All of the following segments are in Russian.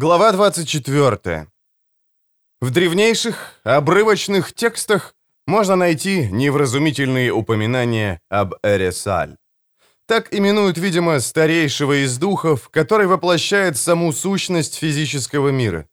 Глава 24. В древнейших, обрывочных текстах можно найти невразумительные упоминания об Эресаль. Так именуют, видимо, старейшего из духов, который воплощает саму сущность физического мира.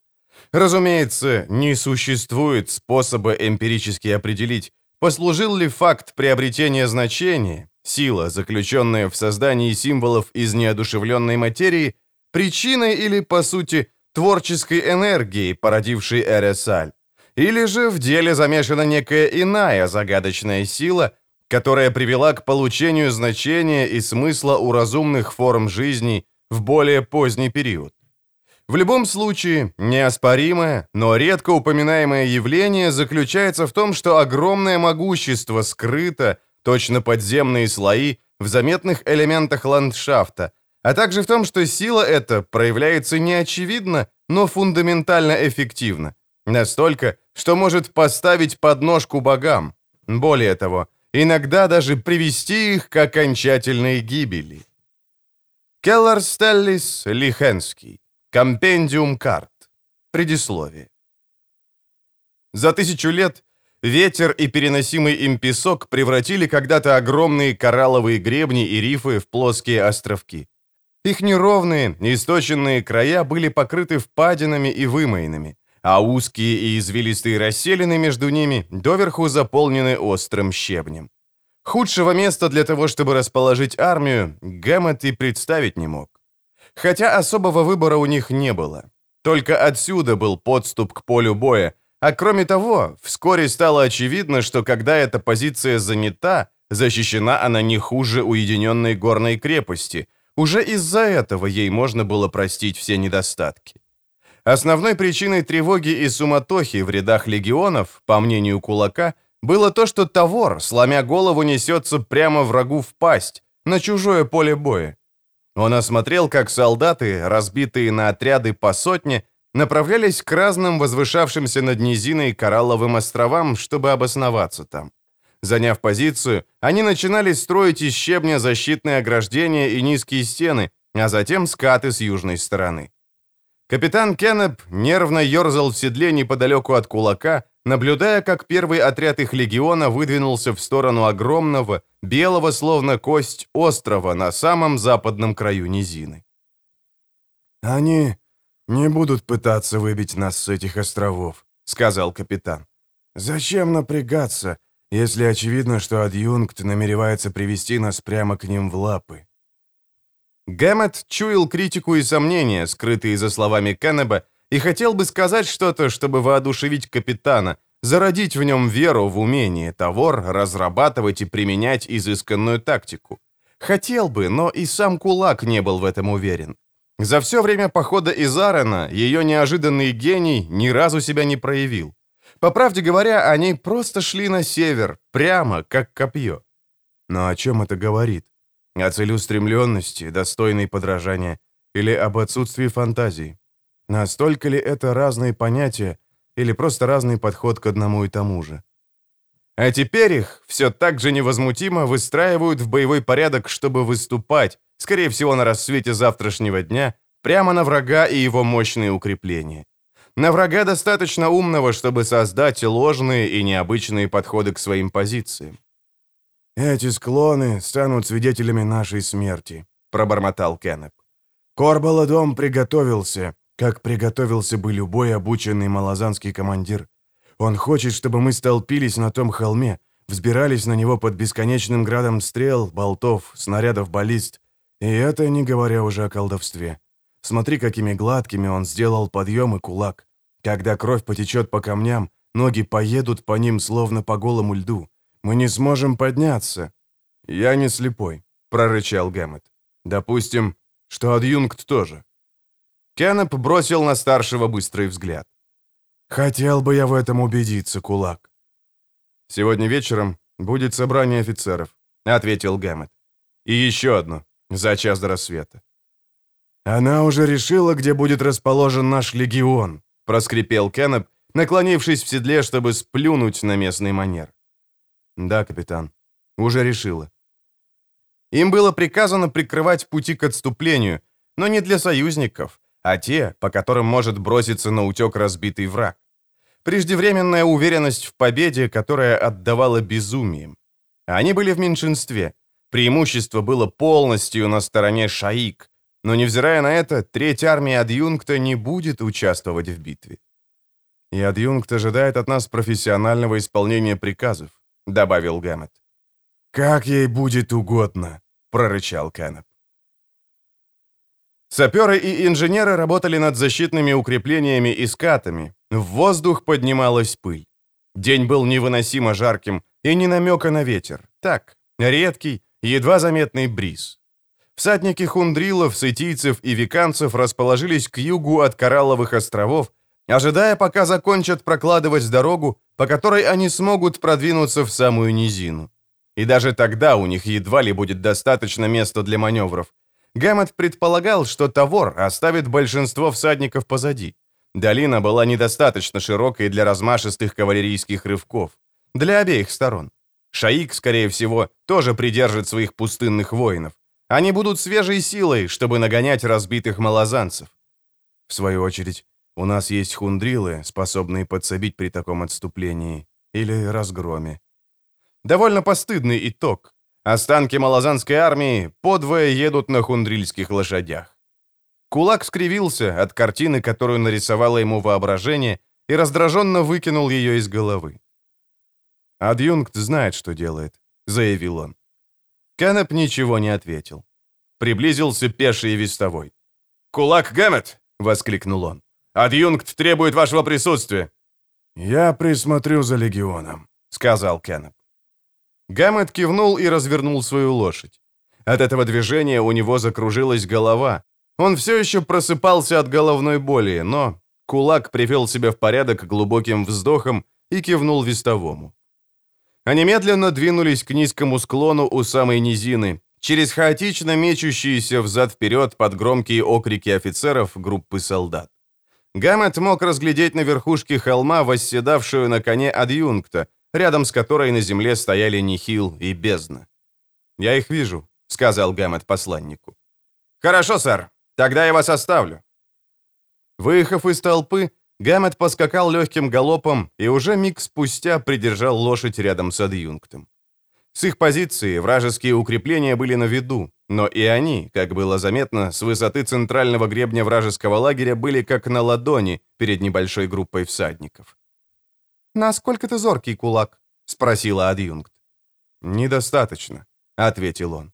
Разумеется, не существует способа эмпирически определить, послужил ли факт приобретения значения, сила, заключенная в создании символов из неодушевленной материи, причиной или, по сути, творческой энергией, породившей Эресаль. Или же в деле замешана некая иная загадочная сила, которая привела к получению значения и смысла у разумных форм жизни в более поздний период. В любом случае, неоспоримое, но редко упоминаемое явление заключается в том, что огромное могущество скрыто, точно подземные слои, в заметных элементах ландшафта, а также в том, что сила эта проявляется неочевидно, но фундаментально эффективно. Настолько, что может поставить подножку богам. Более того, иногда даже привести их к окончательной гибели. Келлар Стеллис Лихенский. Компендиум карт. Предисловие. За тысячу лет ветер и переносимый им песок превратили когда-то огромные коралловые гребни и рифы в плоские островки. Их неровные, источенные края были покрыты впадинами и вымоинами, а узкие и извилистые расселины между ними доверху заполнены острым щебнем. Худшего места для того, чтобы расположить армию, Гэммет и представить не мог. Хотя особого выбора у них не было. Только отсюда был подступ к полю боя, а кроме того, вскоре стало очевидно, что когда эта позиция занята, защищена она не хуже уединенной горной крепости, уже из-за этого ей можно было простить все недостатки. Основной причиной тревоги и суматохи в рядах легионов, по мнению Кулака, было то, что Тавор, сломя голову, несется прямо врагу в пасть, на чужое поле боя. Он осмотрел, как солдаты, разбитые на отряды по сотне, направлялись к разным возвышавшимся над низиной коралловым островам, чтобы обосноваться там. Заняв позицию, они начинали строить из щебня защитные ограждения и низкие стены, а затем скаты с южной стороны. Капитан Кеннеп нервно ерзал в седле неподалеку от кулака, наблюдая, как первый отряд их легиона выдвинулся в сторону огромного, белого словно кость острова на самом западном краю низины. «Они не будут пытаться выбить нас с этих островов», — сказал капитан. «Зачем напрягаться, если очевидно, что адъюнкт намеревается привести нас прямо к ним в лапы. Гэммет чуял критику и сомнения, скрытые за словами Кеннеба, и хотел бы сказать что-то, чтобы воодушевить капитана, зародить в нем веру в умение Тавор разрабатывать и применять изысканную тактику. Хотел бы, но и сам Кулак не был в этом уверен. За все время похода из Арена ее неожиданный гений ни разу себя не проявил. По правде говоря, они просто шли на север, прямо, как копье. Но о чем это говорит? О целеустремленности, достойной подражания, или об отсутствии фантазии? Настолько ли это разные понятия, или просто разный подход к одному и тому же? А теперь их все так же невозмутимо выстраивают в боевой порядок, чтобы выступать, скорее всего, на рассвете завтрашнего дня, прямо на врага и его мощные укрепления. На врага достаточно умного, чтобы создать ложные и необычные подходы к своим позициям. «Эти склоны станут свидетелями нашей смерти», — пробормотал Кеннеп. «Корбаладом приготовился, как приготовился бы любой обученный малозанский командир. Он хочет, чтобы мы столпились на том холме, взбирались на него под бесконечным градом стрел, болтов, снарядов баллист. И это не говоря уже о колдовстве. Смотри, какими гладкими он сделал подъем и кулак. Когда кровь потечет по камням, ноги поедут по ним, словно по голому льду. Мы не сможем подняться». «Я не слепой», — прорычал Гэммет. «Допустим, что адъюнкт тоже». Кеннеп бросил на старшего быстрый взгляд. «Хотел бы я в этом убедиться, кулак». «Сегодня вечером будет собрание офицеров», — ответил Гэммет. «И еще одно, за час до рассвета». «Она уже решила, где будет расположен наш легион», — проскрипел Кеннеп, наклонившись в седле, чтобы сплюнуть на местный манер. «Да, капитан, уже решила». Им было приказано прикрывать пути к отступлению, но не для союзников, а те, по которым может броситься на утек разбитый враг. Преждевременная уверенность в победе, которая отдавала безумием. Они были в меньшинстве. Преимущество было полностью на стороне Шаик, но невзирая на это, третья армия адъюнкта не будет участвовать в битве. «И адъюнкт ожидает от нас профессионального исполнения приказов», — добавил Гэммет. «Как ей будет угодно», — прорычал Кеннеп. Саперы и инженеры работали над защитными укреплениями и скатами. В воздух поднималась пыль. День был невыносимо жарким, и ни намека на ветер. Так, редкий, едва заметный бриз. Всадники хундрилов, сытийцев и виканцев расположились к югу от Коралловых островов, ожидая, пока закончат прокладывать дорогу, по которой они смогут продвинуться в самую низину. И даже тогда у них едва ли будет достаточно места для маневров. Гэммет предполагал, что Тавор оставит большинство всадников позади. Долина была недостаточно широкой для размашистых кавалерийских рывков. Для обеих сторон. Шаик, скорее всего, тоже придержит своих пустынных воинов. Они будут свежей силой, чтобы нагонять разбитых малозанцев. В свою очередь, у нас есть хундрилы, способные подсобить при таком отступлении или разгроме. Довольно постыдный итог. Останки малозанской армии подвое едут на хундрильских лошадях. Кулак скривился от картины, которую нарисовало ему воображение, и раздраженно выкинул ее из головы. «Адъюнкт знает, что делает», — заявил он. Кеннеп ничего не ответил. Приблизился пеший вестовой. «Кулак Гэммет!» — воскликнул он. «Адъюнкт требует вашего присутствия!» «Я присмотрю за легионом», — сказал Кеннеп. Гаммет кивнул и развернул свою лошадь. От этого движения у него закружилась голова. Он все еще просыпался от головной боли, но кулак привел себя в порядок глубоким вздохом и кивнул вестовому. Они медленно двинулись к низкому склону у самой низины, через хаотично мечущиеся взад-вперед под громкие окрики офицеров группы солдат. Гаммет мог разглядеть на верхушке холма восседавшую на коне адъюнкта, рядом с которой на земле стояли Нихил и Бездна. «Я их вижу», — сказал Гэммет посланнику. «Хорошо, сэр. Тогда я вас оставлю». Выехав из толпы, Гэммет поскакал легким галопом и уже миг спустя придержал лошадь рядом с адъюнктом. С их позиции вражеские укрепления были на виду, но и они, как было заметно, с высоты центрального гребня вражеского лагеря были как на ладони перед небольшой группой всадников. «Насколько ты зоркий, кулак?» — спросила адъюнкт. «Недостаточно», — ответил он.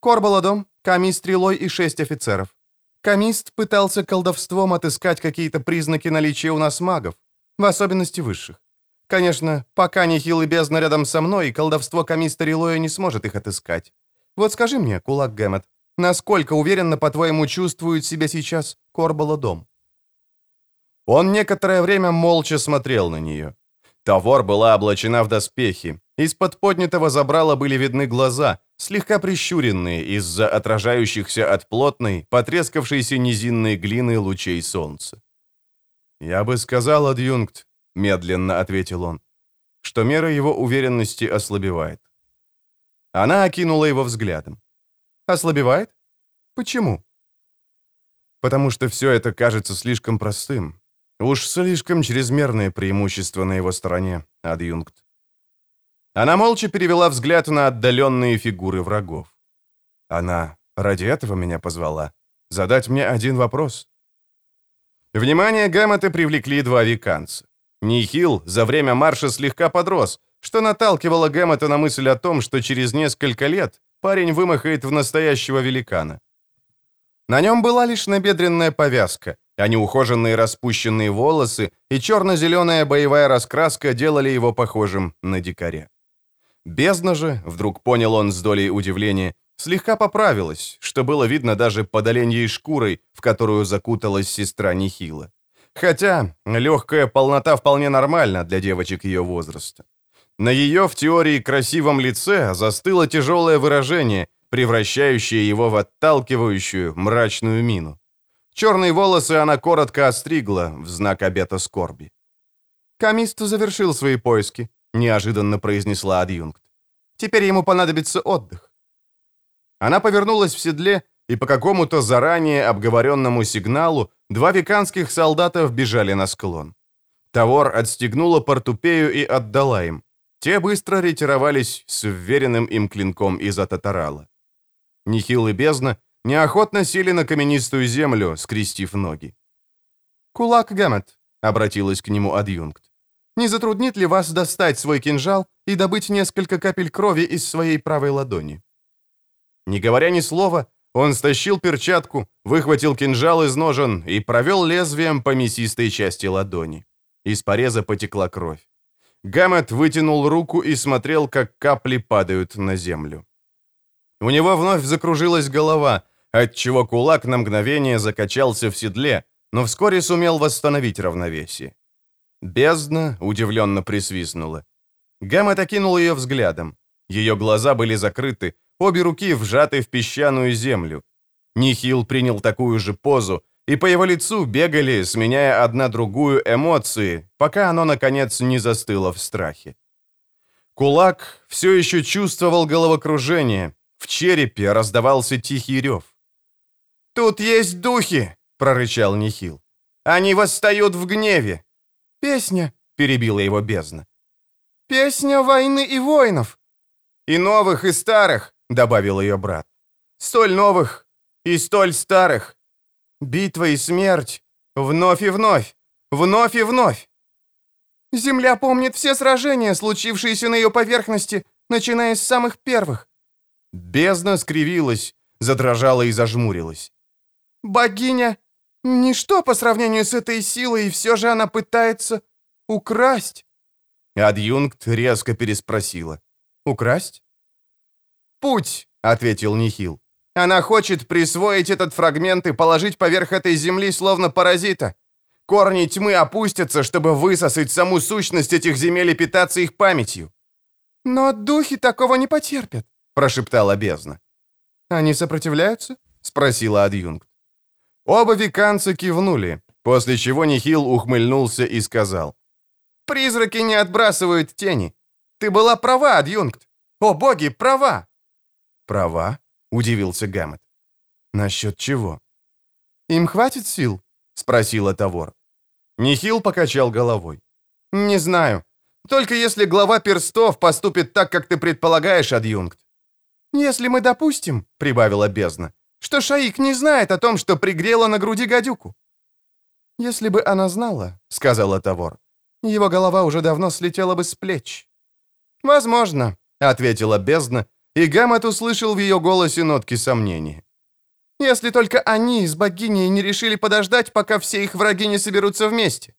Корбаладом, камист стрелой и шесть офицеров. Камист пытался колдовством отыскать какие-то признаки наличия у нас магов, в особенности высших. Конечно, пока Нихил и бездна рядом со мной, колдовство камиста Рилоя не сможет их отыскать. Вот скажи мне, кулак Гэммет, насколько уверенно, по-твоему, чувствует себя сейчас Корбаладом? Он некоторое время молча смотрел на нее. Тавор была облачена в доспехи. Из-под поднятого забрала были видны глаза, слегка прищуренные из-за отражающихся от плотной, потрескавшейся низинной глины лучей солнца. «Я бы сказал, адъюнкт», — медленно ответил он, что мера его уверенности ослабевает. Она окинула его взглядом. «Ослабевает? Почему?» «Потому что все это кажется слишком простым, Уж слишком чрезмерное преимущество на его стороне, адъюнкт. Она молча перевела взгляд на отдаленные фигуры врагов. Она ради этого меня позвала. Задать мне один вопрос. Внимание Гаммета привлекли два виканца. Нихил за время марша слегка подрос, что наталкивало Гэммета на мысль о том, что через несколько лет парень вымахает в настоящего великана. На нем была лишь набедренная повязка, а неухоженные распущенные волосы и черно-зеленая боевая раскраска делали его похожим на дикаря. Бездна же, вдруг понял он с долей удивления, слегка поправилась, что было видно даже под оленьей шкурой, в которую закуталась сестра Нихила. Хотя легкая полнота вполне нормальна для девочек ее возраста. На ее, в теории, красивом лице застыло тяжелое выражение, превращающее его в отталкивающую, мрачную мину. Черные волосы она коротко остригла в знак обета скорби. «Камист завершил свои поиски», — неожиданно произнесла адъюнкт. «Теперь ему понадобится отдых». Она повернулась в седле и по какому-то заранее обговоренному сигналу два веканских солдата вбежали на склон. Тавор отстегнула портупею и отдала им. Те быстро ретировались с вверенным им клинком из-за татарала. Нихил и бездна неохотно сели на каменистую землю, скрестив ноги. «Кулак Гэммет», — обратилась к нему адъюнкт. «Не затруднит ли вас достать свой кинжал и добыть несколько капель крови из своей правой ладони?» Не говоря ни слова, он стащил перчатку, выхватил кинжал из ножен и провел лезвием по мясистой части ладони. Из пореза потекла кровь. Гаммет вытянул руку и смотрел, как капли падают на землю. У него вновь закружилась голова, отчего кулак на мгновение закачался в седле, но вскоре сумел восстановить равновесие. Бездна удивленно присвистнула. Гаммет окинул ее взглядом. Ее глаза были закрыты, обе руки вжаты в песчаную землю. Нихил принял такую же позу, и по его лицу бегали, сменяя одна другую эмоции, пока оно, наконец, не застыло в страхе. Кулак все еще чувствовал головокружение, в черепе раздавался тихий рев. «Тут есть духи!» — прорычал Нихил. «Они восстают в гневе!» «Песня!» — перебила его бездна. «Песня войны и воинов!» «И новых, и старых!» — добавил ее брат. «Столь новых и столь старых! Битва и смерть! Вновь и вновь! Вновь и вновь!» «Земля помнит все сражения, случившиеся на ее поверхности, начиная с самых первых. Бездна скривилась, задрожала и зажмурилась. «Богиня — ничто по сравнению с этой силой, и все же она пытается украсть». Адъюнкт резко переспросила. «Украсть?» «Путь», — ответил Нихил. «Она хочет присвоить этот фрагмент и положить поверх этой земли словно паразита. Корни тьмы опустятся, чтобы высосать саму сущность этих земель и питаться их памятью». «Но духи такого не потерпят», — прошептала бездна. «Они сопротивляются?» — спросила адъюнкт. Оба веканца кивнули, после чего Нихил ухмыльнулся и сказал. «Призраки не отбрасывают тени. Ты была права, адъюнкт. О, боги, права!» «Права?» — удивился Гаммет. «Насчет чего?» «Им хватит сил?» — спросила Тавор. Нихил покачал головой. «Не знаю. Только если глава перстов поступит так, как ты предполагаешь, адъюнкт. «Если мы допустим», — прибавила бездна, «что Шаик не знает о том, что пригрела на груди гадюку». «Если бы она знала», — сказала Тавор, «его голова уже давно слетела бы с плеч». «Возможно», — ответила бездна, и Гаммет услышал в ее голосе нотки сомнения. «Если только они с богиней не решили подождать, пока все их враги не соберутся вместе».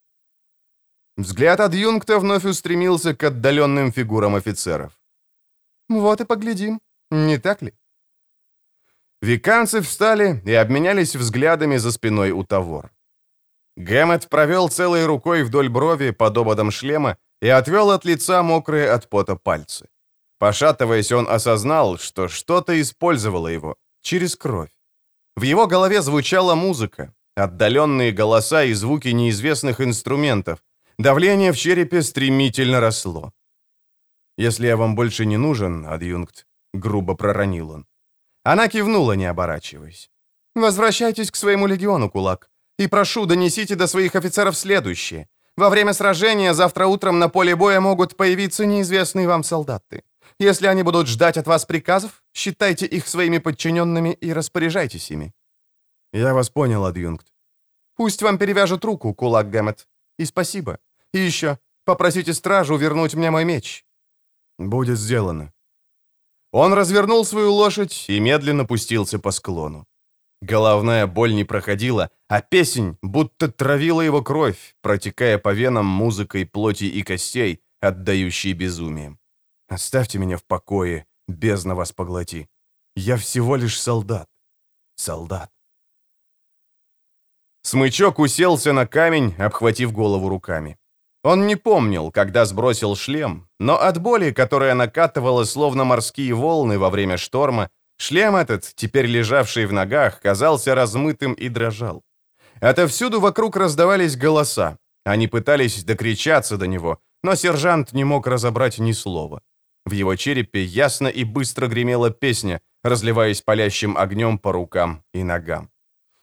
Взгляд адъюнкта вновь устремился к отдаленным фигурам офицеров. «Вот и поглядим», не так ли? Виканцы встали и обменялись взглядами за спиной у Тавор. Гэммет провел целой рукой вдоль брови под ободом шлема и отвел от лица мокрые от пота пальцы. Пошатываясь, он осознал, что что-то использовало его через кровь. В его голове звучала музыка, отдаленные голоса и звуки неизвестных инструментов. Давление в черепе стремительно росло. «Если я вам больше не нужен, адъюнкт, — грубо проронил он. Она кивнула, не оборачиваясь. «Возвращайтесь к своему легиону, кулак, и прошу, донесите до своих офицеров следующее. Во время сражения завтра утром на поле боя могут появиться неизвестные вам солдаты. Если они будут ждать от вас приказов, считайте их своими подчиненными и распоряжайтесь ими». «Я вас понял, адъюнкт». «Пусть вам перевяжут руку, кулак Гэммет. И спасибо. И еще, попросите стражу вернуть мне мой меч». «Будет сделано», он развернул свою лошадь и медленно пустился по склону. Головная боль не проходила, а песень будто травила его кровь, протекая по венам музыкой плоти и костей, отдающей безумием. «Оставьте меня в покое, бездна вас поглоти. Я всего лишь солдат. Солдат». Смычок уселся на камень, обхватив голову руками. Он не помнил, когда сбросил шлем, но от боли, которая накатывала словно морские волны во время шторма, шлем этот, теперь лежавший в ногах, казался размытым и дрожал. Отовсюду вокруг раздавались голоса. Они пытались докричаться до него, но сержант не мог разобрать ни слова. В его черепе ясно и быстро гремела песня, разливаясь палящим огнем по рукам и ногам.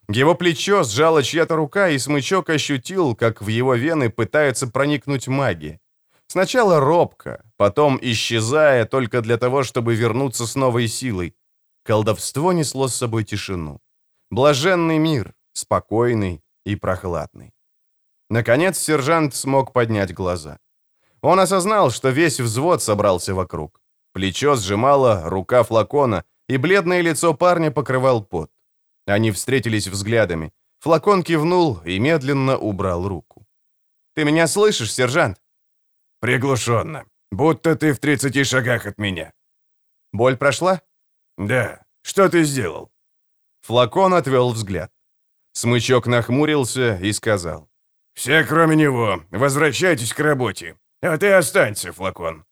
Его плечо сжала чья-то рука, и смычок ощутил, как в его вены пытается проникнуть магия. Сначала робко, потом исчезая только для того, чтобы вернуться с новой силой. Колдовство несло с собой тишину. Блаженный мир, спокойный и прохладный. Наконец сержант смог поднять глаза. Он осознал, что весь взвод собрался вокруг. Плечо сжимало рука флакона, и бледное лицо парня покрывал пот. Они встретились взглядами. Флакон кивнул и медленно убрал руку. «Ты меня слышишь, сержант?» «Приглушенно. Будто ты в 30 шагах от меня». «Боль прошла?» «Да. Что ты сделал?» Флакон отвел взгляд. Смычок нахмурился и сказал. «Все, кроме него, возвращайтесь к работе. А ты останься, флакон».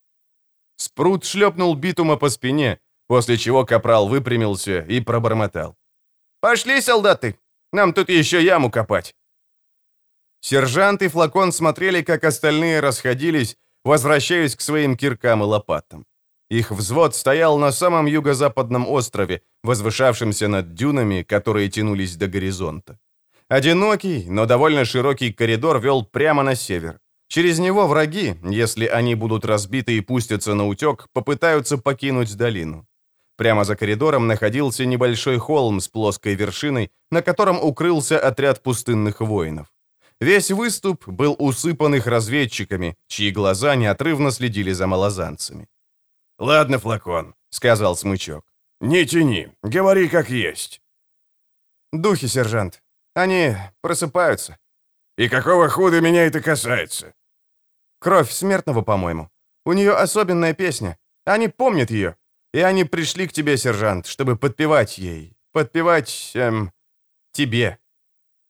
Спрут шлепнул битума по спине, после чего капрал выпрямился и пробормотал. «Пошли, солдаты! Нам тут еще яму копать!» Сержант и флакон смотрели, как остальные расходились, возвращаясь к своим киркам и лопатам. Их взвод стоял на самом юго-западном острове, возвышавшемся над дюнами, которые тянулись до горизонта. Одинокий, но довольно широкий коридор вел прямо на север. Через него враги, если они будут разбиты и пустятся на утек, попытаются покинуть долину. Прямо за коридором находился небольшой холм с плоской вершиной, на котором укрылся отряд пустынных воинов. Весь выступ был усыпан их разведчиками, чьи глаза неотрывно следили за малозанцами. «Ладно, флакон», — сказал Смычок. «Не тяни, говори как есть». «Духи, сержант. Они просыпаются». «И какого худа меня это касается?» «Кровь смертного, по-моему. У нее особенная песня. Они помнят ее. И они пришли к тебе, сержант, чтобы подпевать ей. Подпевать, эм, тебе».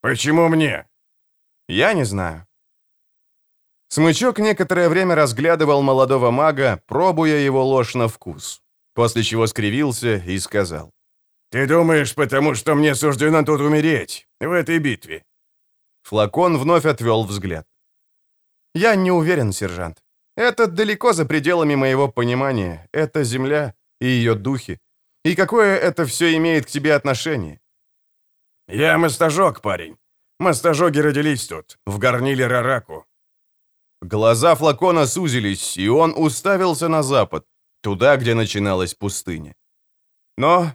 «Почему мне?» «Я не знаю». Смычок некоторое время разглядывал молодого мага, пробуя его ложь на вкус, после чего скривился и сказал. «Ты думаешь, потому что мне суждено тут умереть, в этой битве?» Флакон вновь отвел взгляд. «Я не уверен, сержант. Это далеко за пределами моего понимания. Это земля и ее духи. И какое это все имеет к тебе отношение?» «Я мастажок, парень. Мастажоги родились тут, в горниле Рараку. Глаза флакона сузились, и он уставился на запад, туда, где начиналась пустыня. Но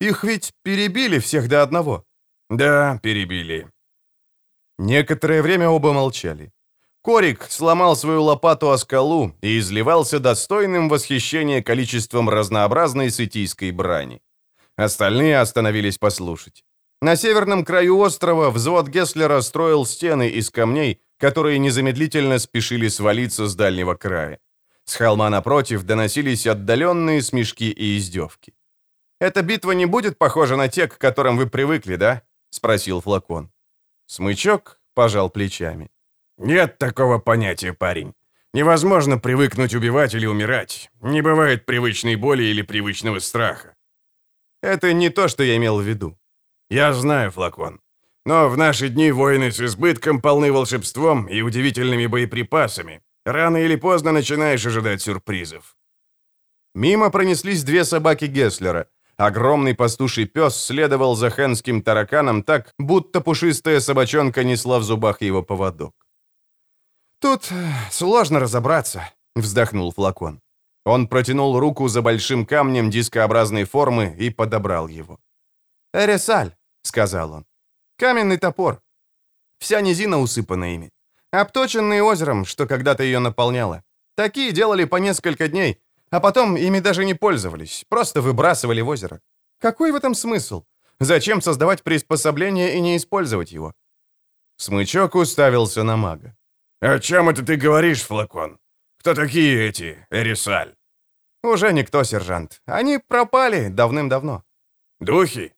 их ведь перебили всех до одного. Да, перебили. Некоторое время оба молчали. Корик сломал свою лопату о скалу и изливался достойным восхищения количеством разнообразной сытийской брани. Остальные остановились послушать. На северном краю острова взвод Гесслера строил стены из камней, которые незамедлительно спешили свалиться с дальнего края. С холма напротив доносились отдаленные смешки и издевки. «Эта битва не будет похожа на те, к которым вы привыкли, да?» — спросил Флакон. Смычок пожал плечами. «Нет такого понятия, парень. Невозможно привыкнуть убивать или умирать. Не бывает привычной боли или привычного страха». «Это не то, что я имел в виду». «Я знаю, Флакон. Но в наши дни воины с избытком полны волшебством и удивительными боеприпасами. Рано или поздно начинаешь ожидать сюрпризов. Мимо пронеслись две собаки Гесслера. Огромный пастуший пес следовал за хенским тараканом так, будто пушистая собачонка несла в зубах его поводок. «Тут сложно разобраться», — вздохнул флакон. Он протянул руку за большим камнем дискообразной формы и подобрал его. «Эресаль», — сказал он. Каменный топор. Вся низина усыпана ими. Обточенный озером, что когда-то ее наполняло. Такие делали по несколько дней, а потом ими даже не пользовались, просто выбрасывали в озеро. Какой в этом смысл? Зачем создавать приспособление и не использовать его? Смычок уставился на мага. «О чем это ты говоришь, Флакон? Кто такие эти, Эрисаль?» «Уже никто, сержант. Они пропали давным-давно». «Духи?»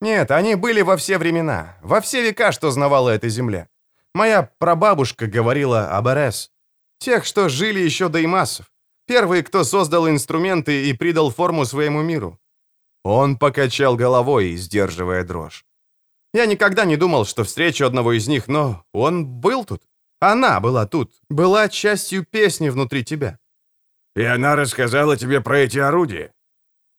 Нет, они были во все времена, во все века, что знавала эта земля. Моя прабабушка говорила об Эрес. Тех, что жили еще до Имасов. Первые, кто создал инструменты и придал форму своему миру. Он покачал головой, сдерживая дрожь. Я никогда не думал, что встречу одного из них, но он был тут. Она была тут, была частью песни внутри тебя. И она рассказала тебе про эти орудия?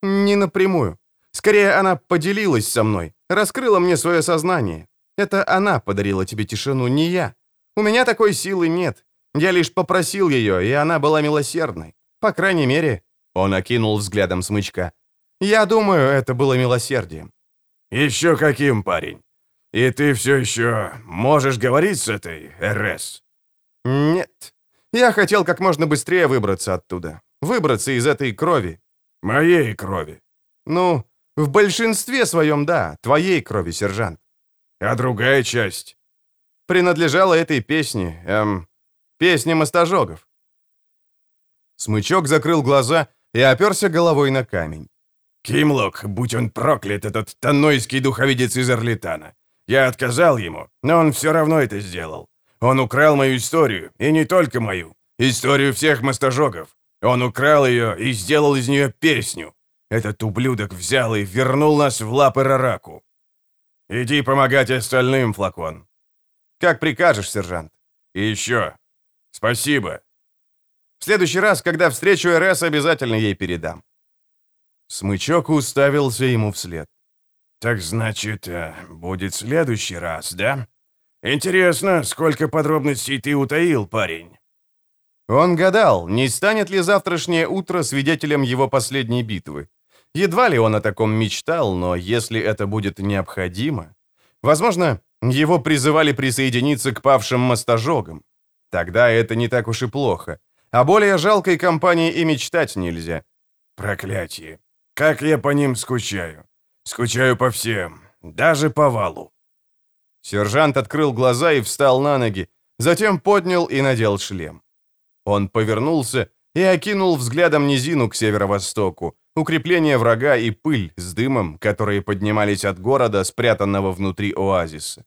Не напрямую. Скорее, она поделилась со мной, раскрыла мне свое сознание. Это она подарила тебе тишину, не я. У меня такой силы нет. Я лишь попросил ее, и она была милосердной. По крайней мере, он окинул взглядом смычка. Я думаю, это было милосердием. Еще каким, парень? И ты все еще можешь говорить с этой РС? Нет. Я хотел как можно быстрее выбраться оттуда. Выбраться из этой крови. Моей крови. Ну, в большинстве своем, да, твоей крови, сержант. А другая часть? Принадлежала этой песне, эм, песне мостожогов. Смычок закрыл глаза и оперся головой на камень. «Кимлок, будь он проклят, этот тоннойский духовидец из Орлитана. Я отказал ему, но он все равно это сделал. Он украл мою историю, и не только мою. Историю всех мостожогов. Он украл ее и сделал из нее песню. Этот ублюдок взял и вернул нас в лапы Рараку. Иди помогать остальным, Флакон. Как прикажешь, сержант. И еще. Спасибо. В следующий раз, когда встречу РС, обязательно ей передам. Смычок уставился ему вслед. «Так значит, э, будет следующий раз, да? Интересно, сколько подробностей ты утаил, парень?» Он гадал, не станет ли завтрашнее утро свидетелем его последней битвы. Едва ли он о таком мечтал, но если это будет необходимо... Возможно, его призывали присоединиться к павшим мостожогам. Тогда это не так уж и плохо. О более жалкой компании и мечтать нельзя. Проклятие. Как я по ним скучаю. Скучаю по всем, даже по валу. Сержант открыл глаза и встал на ноги, затем поднял и надел шлем. Он повернулся и окинул взглядом низину к северо-востоку, укрепление врага и пыль с дымом, которые поднимались от города, спрятанного внутри оазиса.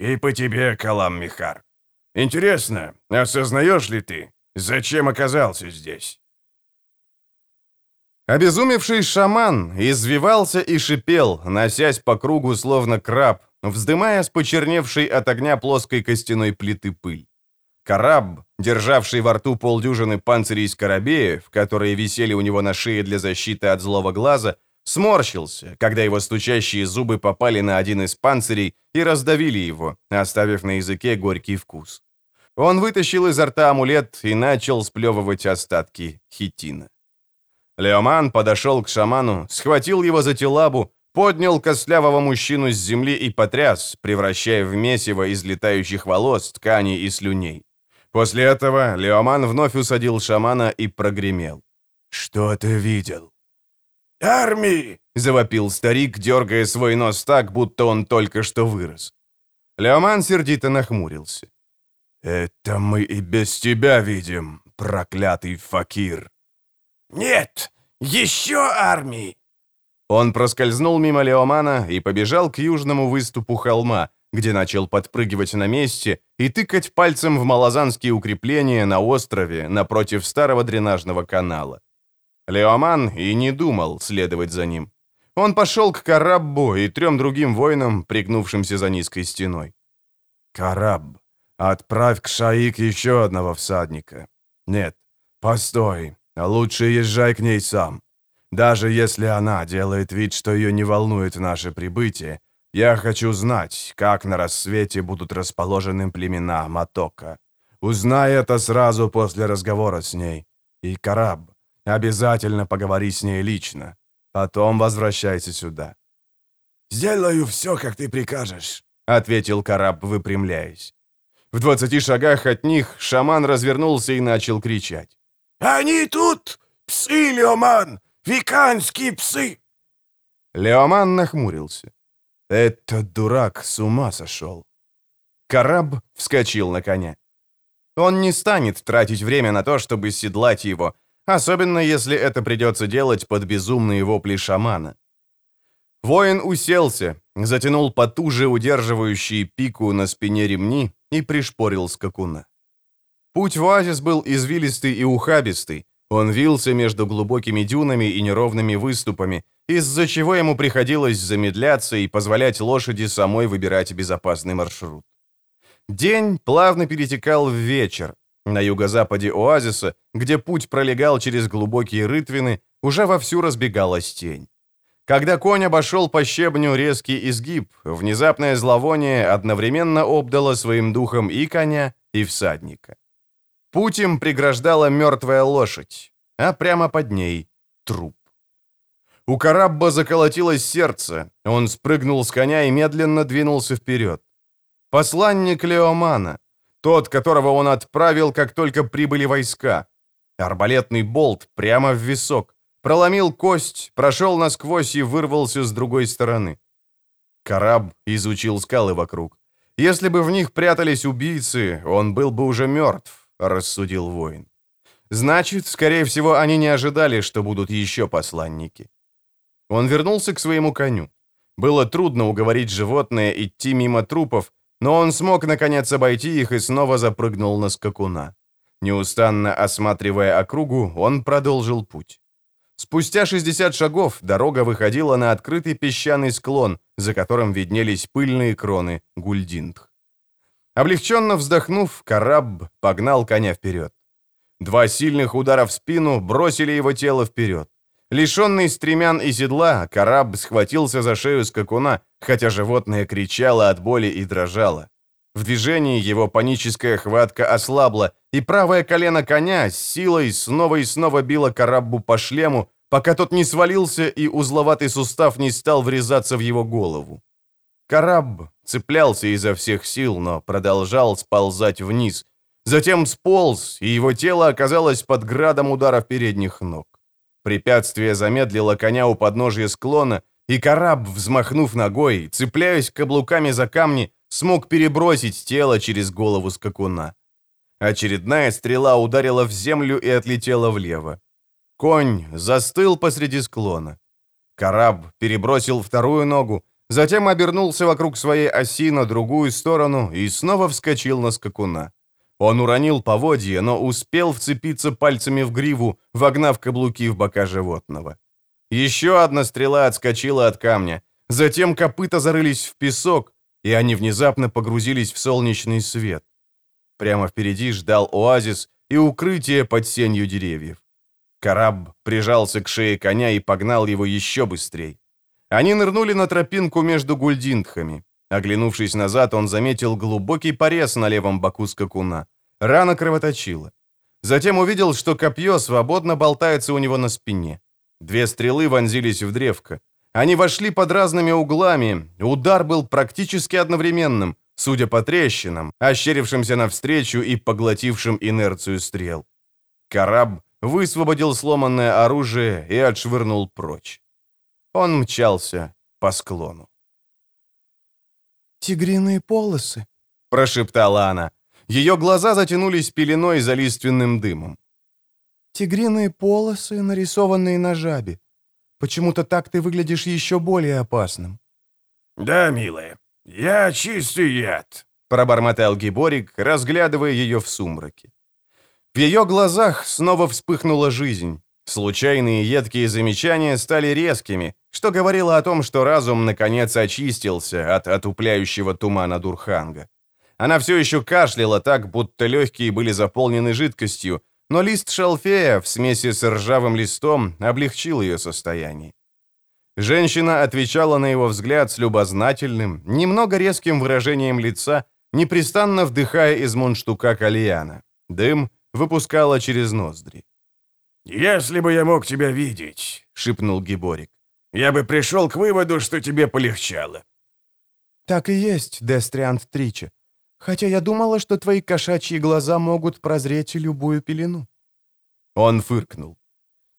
«И по тебе, Калам Михар. Интересно, осознаешь ли ты, зачем оказался здесь?» Обезумевший шаман извивался и шипел, носясь по кругу словно краб, вздымая с почерневшей от огня плоской костяной плиты пыль. Караб, державший во рту полдюжины панцирей скоробеев, которые висели у него на шее для защиты от злого глаза, сморщился, когда его стучащие зубы попали на один из панцирей и раздавили его, оставив на языке горький вкус. Он вытащил изо рта амулет и начал сплевывать остатки хитина. Леоман подошел к шаману, схватил его за телабу, поднял костлявого мужчину с земли и потряс, превращая в месиво из летающих волос, тканей и слюней. После этого Леоман вновь усадил шамана и прогремел. «Что ты видел?» «Армии!» — завопил старик, дергая свой нос так, будто он только что вырос. Леоман сердито нахмурился. «Это мы и без тебя видим, проклятый факир!» «Нет! Еще армии!» Он проскользнул мимо Леомана и побежал к южному выступу холма, где начал подпрыгивать на месте и тыкать пальцем в малозанские укрепления на острове напротив старого дренажного канала. Леоман и не думал следовать за ним. Он пошел к Караббу и трем другим воинам, пригнувшимся за низкой стеной. «Караб, отправь к Шаик еще одного всадника. Нет, постой, лучше езжай к ней сам. Даже если она делает вид, что ее не волнует наше прибытие, я хочу знать, как на рассвете будут расположены племена Матока. Узнай это сразу после разговора с ней. И, Караб, обязательно поговори с ней лично. Потом возвращайся сюда». «Сделаю все, как ты прикажешь», — ответил Караб, выпрямляясь. В двадцати шагах от них шаман развернулся и начал кричать. «Они тут! Псы, Леоман! Виканские псы!» Леоман нахмурился. Этот дурак с ума сошел. Караб вскочил на коня. Он не станет тратить время на то, чтобы седлать его, особенно если это придется делать под безумные вопли шамана. Воин уселся, затянул потуже удерживающие пику на спине ремни и пришпорил скакуна. Путь в оазис был извилистый и ухабистый, он вился между глубокими дюнами и неровными выступами, из-за чего ему приходилось замедляться и позволять лошади самой выбирать безопасный маршрут. День плавно перетекал в вечер. На юго-западе оазиса, где путь пролегал через глубокие рытвины, уже вовсю разбегалась тень. Когда конь обошел по щебню резкий изгиб, внезапное зловоние одновременно обдало своим духом и коня, и всадника. Путь им преграждала мертвая лошадь, а прямо под ней — труп. У Карабба заколотилось сердце, он спрыгнул с коня и медленно двинулся вперед. Посланник Леомана, тот, которого он отправил, как только прибыли войска. Арбалетный болт прямо в висок, проломил кость, прошел насквозь и вырвался с другой стороны. Караб изучил скалы вокруг. Если бы в них прятались убийцы, он был бы уже мертв, рассудил воин. Значит, скорее всего, они не ожидали, что будут еще посланники. Он вернулся к своему коню. Было трудно уговорить животное идти мимо трупов, но он смог, наконец, обойти их и снова запрыгнул на скакуна. Неустанно осматривая округу, он продолжил путь. Спустя 60 шагов дорога выходила на открытый песчаный склон, за которым виднелись пыльные кроны гульдинг. Облегченно вздохнув, Караб погнал коня вперед. Два сильных удара в спину бросили его тело вперед. Лишенный стремян и седла, Караб схватился за шею скакуна, хотя животное кричало от боли и дрожало. В движении его паническая хватка ослабла, и правое колено коня с силой снова и снова било Караббу по шлему, пока тот не свалился и узловатый сустав не стал врезаться в его голову. Караб цеплялся изо всех сил, но продолжал сползать вниз. Затем сполз, и его тело оказалось под градом ударов передних ног. Препятствие замедлило коня у подножия склона, и Караб, взмахнув ногой, цепляясь каблуками за камни, смог перебросить тело через голову скакуна. Очередная стрела ударила в землю и отлетела влево. Конь застыл посреди склона. Караб перебросил вторую ногу, затем обернулся вокруг своей оси на другую сторону и снова вскочил на скакуна. Он уронил поводье, но успел вцепиться пальцами в гриву, вогнав каблуки в бока животного. Еще одна стрела отскочила от камня. Затем копыта зарылись в песок, и они внезапно погрузились в солнечный свет. Прямо впереди ждал оазис и укрытие под сенью деревьев. Караб прижался к шее коня и погнал его еще быстрее. Они нырнули на тропинку между гульдинтхами. Оглянувшись назад, он заметил глубокий порез на левом боку скакуна. Рана кровоточила. Затем увидел, что копье свободно болтается у него на спине. Две стрелы вонзились в древко. Они вошли под разными углами. Удар был практически одновременным, судя по трещинам, ощерившимся навстречу и поглотившим инерцию стрел. Караб высвободил сломанное оружие и отшвырнул прочь. Он мчался по склону. «Тигриные полосы», — прошептала она. Ее глаза затянулись пеленой за лиственным дымом. «Тигриные полосы, нарисованные на жабе. Почему-то так ты выглядишь еще более опасным». «Да, милая, я чистый яд», — пробормотал Гиборик, разглядывая ее в сумраке. В ее глазах снова вспыхнула жизнь. Случайные едкие замечания стали резкими, что говорило о том, что разум наконец очистился от отупляющего тумана Дурханга. Она все еще кашляла так, будто легкие были заполнены жидкостью, но лист шалфея в смеси с ржавым листом облегчил ее состояние. Женщина отвечала на его взгляд с любознательным, немного резким выражением лица, непрестанно вдыхая из мундштука кальяна. Дым выпускала через ноздри. «Если бы я мог тебя видеть», — шепнул Гиборик, — «я бы пришел к выводу, что тебе полегчало». «Так и есть, Дестриант Трича. Хотя я думала, что твои кошачьи глаза могут прозреть любую пелену». Он фыркнул.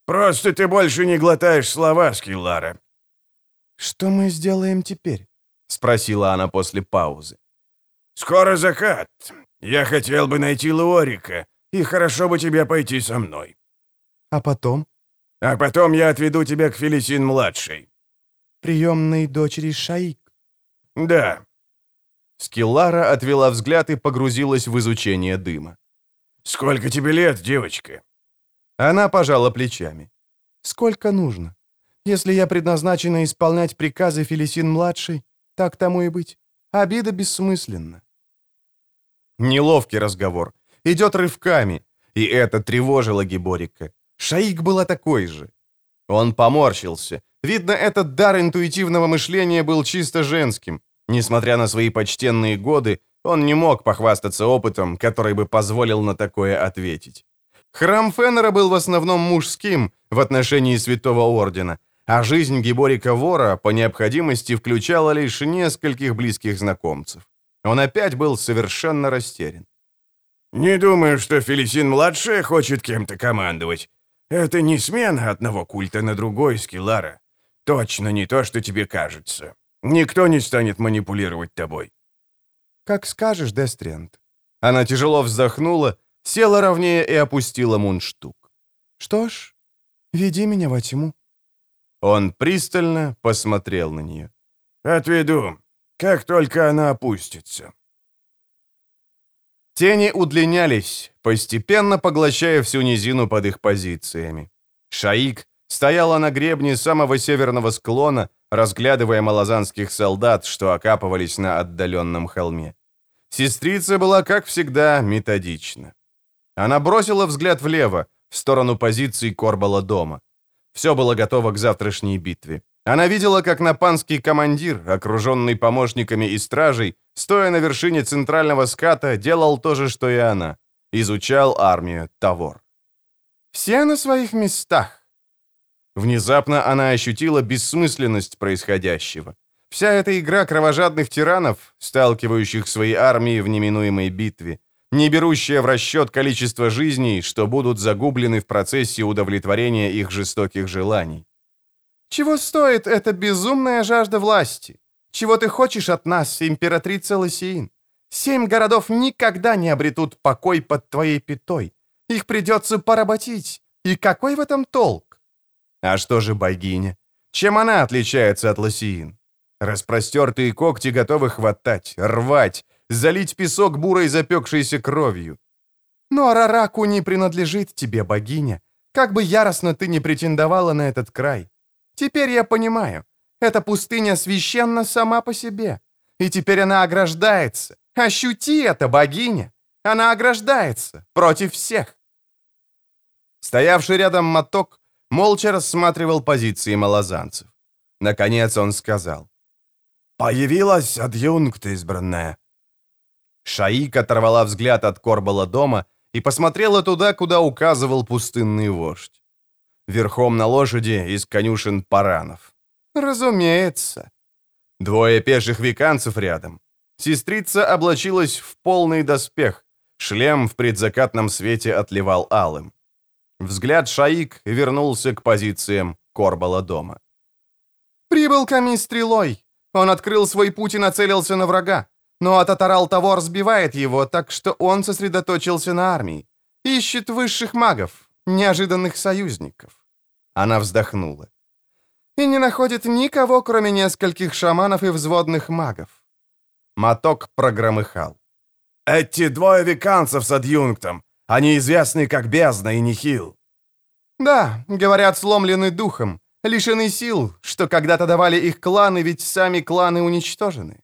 «Просто ты больше не глотаешь слова, Скиллара». «Что мы сделаем теперь?» — спросила она после паузы. «Скоро закат. Я хотел бы найти Луорика, и хорошо бы тебе пойти со мной». «А потом?» «А потом я отведу тебя к Фелисин-младшей». «Приемной дочери Шаик?» «Да, Скиллара отвела взгляд и погрузилась в изучение дыма. «Сколько тебе лет, девочка?» Она пожала плечами. «Сколько нужно. Если я предназначена исполнять приказы Фелисин-младшей, так тому и быть. Обида бессмысленна». Неловкий разговор. Идет рывками. И это тревожило Гиборика. Шаик была такой же. Он поморщился. Видно, этот дар интуитивного мышления был чисто женским. Несмотря на свои почтенные годы, он не мог похвастаться опытом, который бы позволил на такое ответить. Храм Феннера был в основном мужским в отношении Святого Ордена, а жизнь Гиборика Вора по необходимости включала лишь нескольких близких знакомцев. Он опять был совершенно растерян. «Не думаю, что Фелисин-младшая хочет кем-то командовать. Это не смена одного культа на другой, Скилара. Точно не то, что тебе кажется. Никто не станет манипулировать тобой». «Как скажешь, Дестриант». Она тяжело вздохнула, села ровнее и опустила мундштук. «Что ж, веди меня во тьму». Он пристально посмотрел на нее. «Отведу, как только она опустится». Тени удлинялись, постепенно поглощая всю низину под их позициями. Шаик стояла на гребне самого северного склона, разглядывая малозанских солдат, что окапывались на отдаленном холме. Сестрица была, как всегда, методична. Она бросила взгляд влево, в сторону позиций Корбала дома. Все было готово к завтрашней битве. Она видела, как напанский командир, окруженный помощниками и стражей, стоя на вершине центрального ската, делал то же, что и она. Изучал армию Тавор. «Все на своих местах». Внезапно она ощутила бессмысленность происходящего. Вся эта игра кровожадных тиранов, сталкивающих свои армии в неминуемой битве, не берущая в расчет количество жизней, что будут загублены в процессе удовлетворения их жестоких желаний. Чего стоит эта безумная жажда власти? Чего ты хочешь от нас, императрица Лосиин? Семь городов никогда не обретут покой под твоей пятой. Их придется поработить. И какой в этом толк? А что же богиня? Чем она отличается от Лосиин? Распростертые когти готовы хватать, рвать, залить песок бурой запекшейся кровью. Но Арараку не принадлежит тебе, богиня, как бы яростно ты не претендовала на этот край. Теперь я понимаю. Эта пустыня священна сама по себе. И теперь она ограждается. Ощути это, богиня. Она ограждается против всех. Стоявший рядом моток молча рассматривал позиции малозанцев. Наконец он сказал. «Появилась адъюнкт избранная». Шаик оторвала взгляд от Корбала дома и посмотрела туда, куда указывал пустынный вождь верхом на лошади из конюшен паранов. Разумеется. Двое пеших веканцев рядом. Сестрица облачилась в полный доспех. Шлем в предзакатном свете отливал алым. Взгляд Шаик вернулся к позициям Корбала дома. «Прибыл камень стрелой. Он открыл свой путь и нацелился на врага. Но Ататарал Тавор сбивает его, так что он сосредоточился на армии. Ищет высших магов, неожиданных союзников. Она вздохнула. И не находит никого, кроме нескольких шаманов и взводных магов. Моток прогромыхал. «Эти двое веканцев с адъюнктом, они известны как бездна и нихил». «Да, говорят, сломлены духом, лишены сил, что когда-то давали их кланы, ведь сами кланы уничтожены».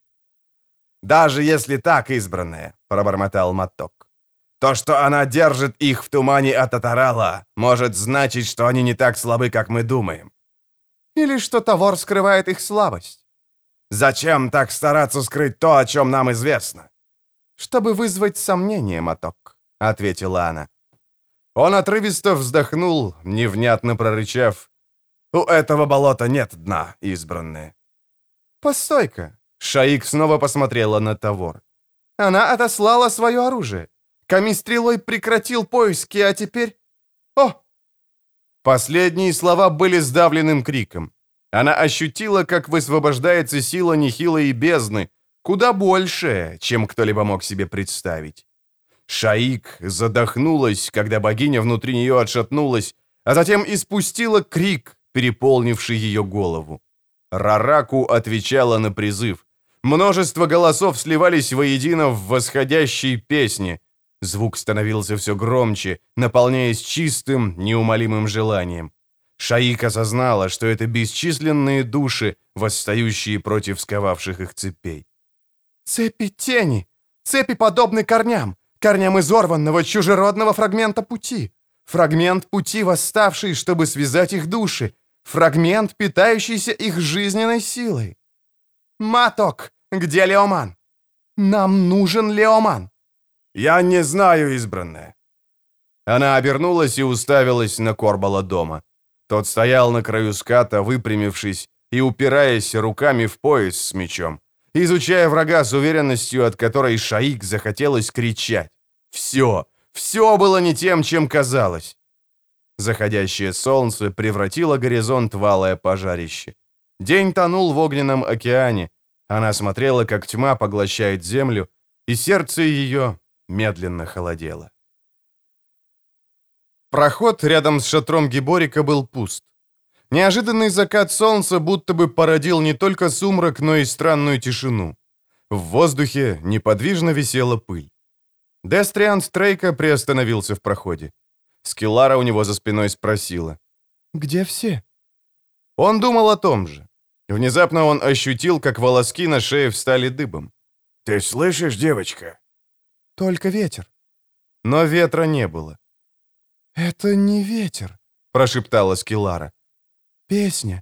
«Даже если так, избранная», — пробормотал Моток. То, что она держит их в тумане от Атарала, может значить, что они не так слабы, как мы думаем. Или что Тавор скрывает их слабость. Зачем так стараться скрыть то, о чем нам известно? Чтобы вызвать сомнение, Моток, — ответила она. Он отрывисто вздохнул, невнятно прорычав. «У этого болота нет дна, избранные». «Постой-ка!» Шаик снова посмотрела на Тавор. «Она отослала свое оружие. Камистрелой прекратил поиски, а теперь... О!» Последние слова были сдавленным криком. Она ощутила, как высвобождается сила нехилой бездны, куда больше, чем кто-либо мог себе представить. Шаик задохнулась, когда богиня внутри нее отшатнулась, а затем испустила крик, переполнивший ее голову. Рараку отвечала на призыв. Множество голосов сливались воедино в восходящей песне. Звук становился все громче, наполняясь чистым, неумолимым желанием. Шаик осознала, что это бесчисленные души, восстающие против сковавших их цепей. «Цепи тени! Цепи подобны корням! Корням изорванного чужеродного фрагмента пути! Фрагмент пути, восставший, чтобы связать их души! фрагмент, питающийся их жизненной силой. Маток, где Леоман? Нам нужен Леоман. Я не знаю, избранная. Она обернулась и уставилась на Корбала дома. Тот стоял на краю ската, выпрямившись и упираясь руками в пояс с мечом, изучая врага с уверенностью, от которой Шаик захотелось кричать. Все, все было не тем, чем казалось. Заходящее солнце превратило горизонт в алое пожарище. День тонул в огненном океане. Она смотрела, как тьма поглощает землю, и сердце ее медленно холодело. Проход рядом с шатром Гиборика был пуст. Неожиданный закат солнца будто бы породил не только сумрак, но и странную тишину. В воздухе неподвижно висела пыль. Дестриан Стрейка приостановился в проходе. Скиллара у него за спиной спросила. «Где все?» Он думал о том же. Внезапно он ощутил, как волоски на шее встали дыбом. «Ты слышишь, девочка?» «Только ветер». Но ветра не было. «Это не ветер», — прошептала Скиллара. «Песня.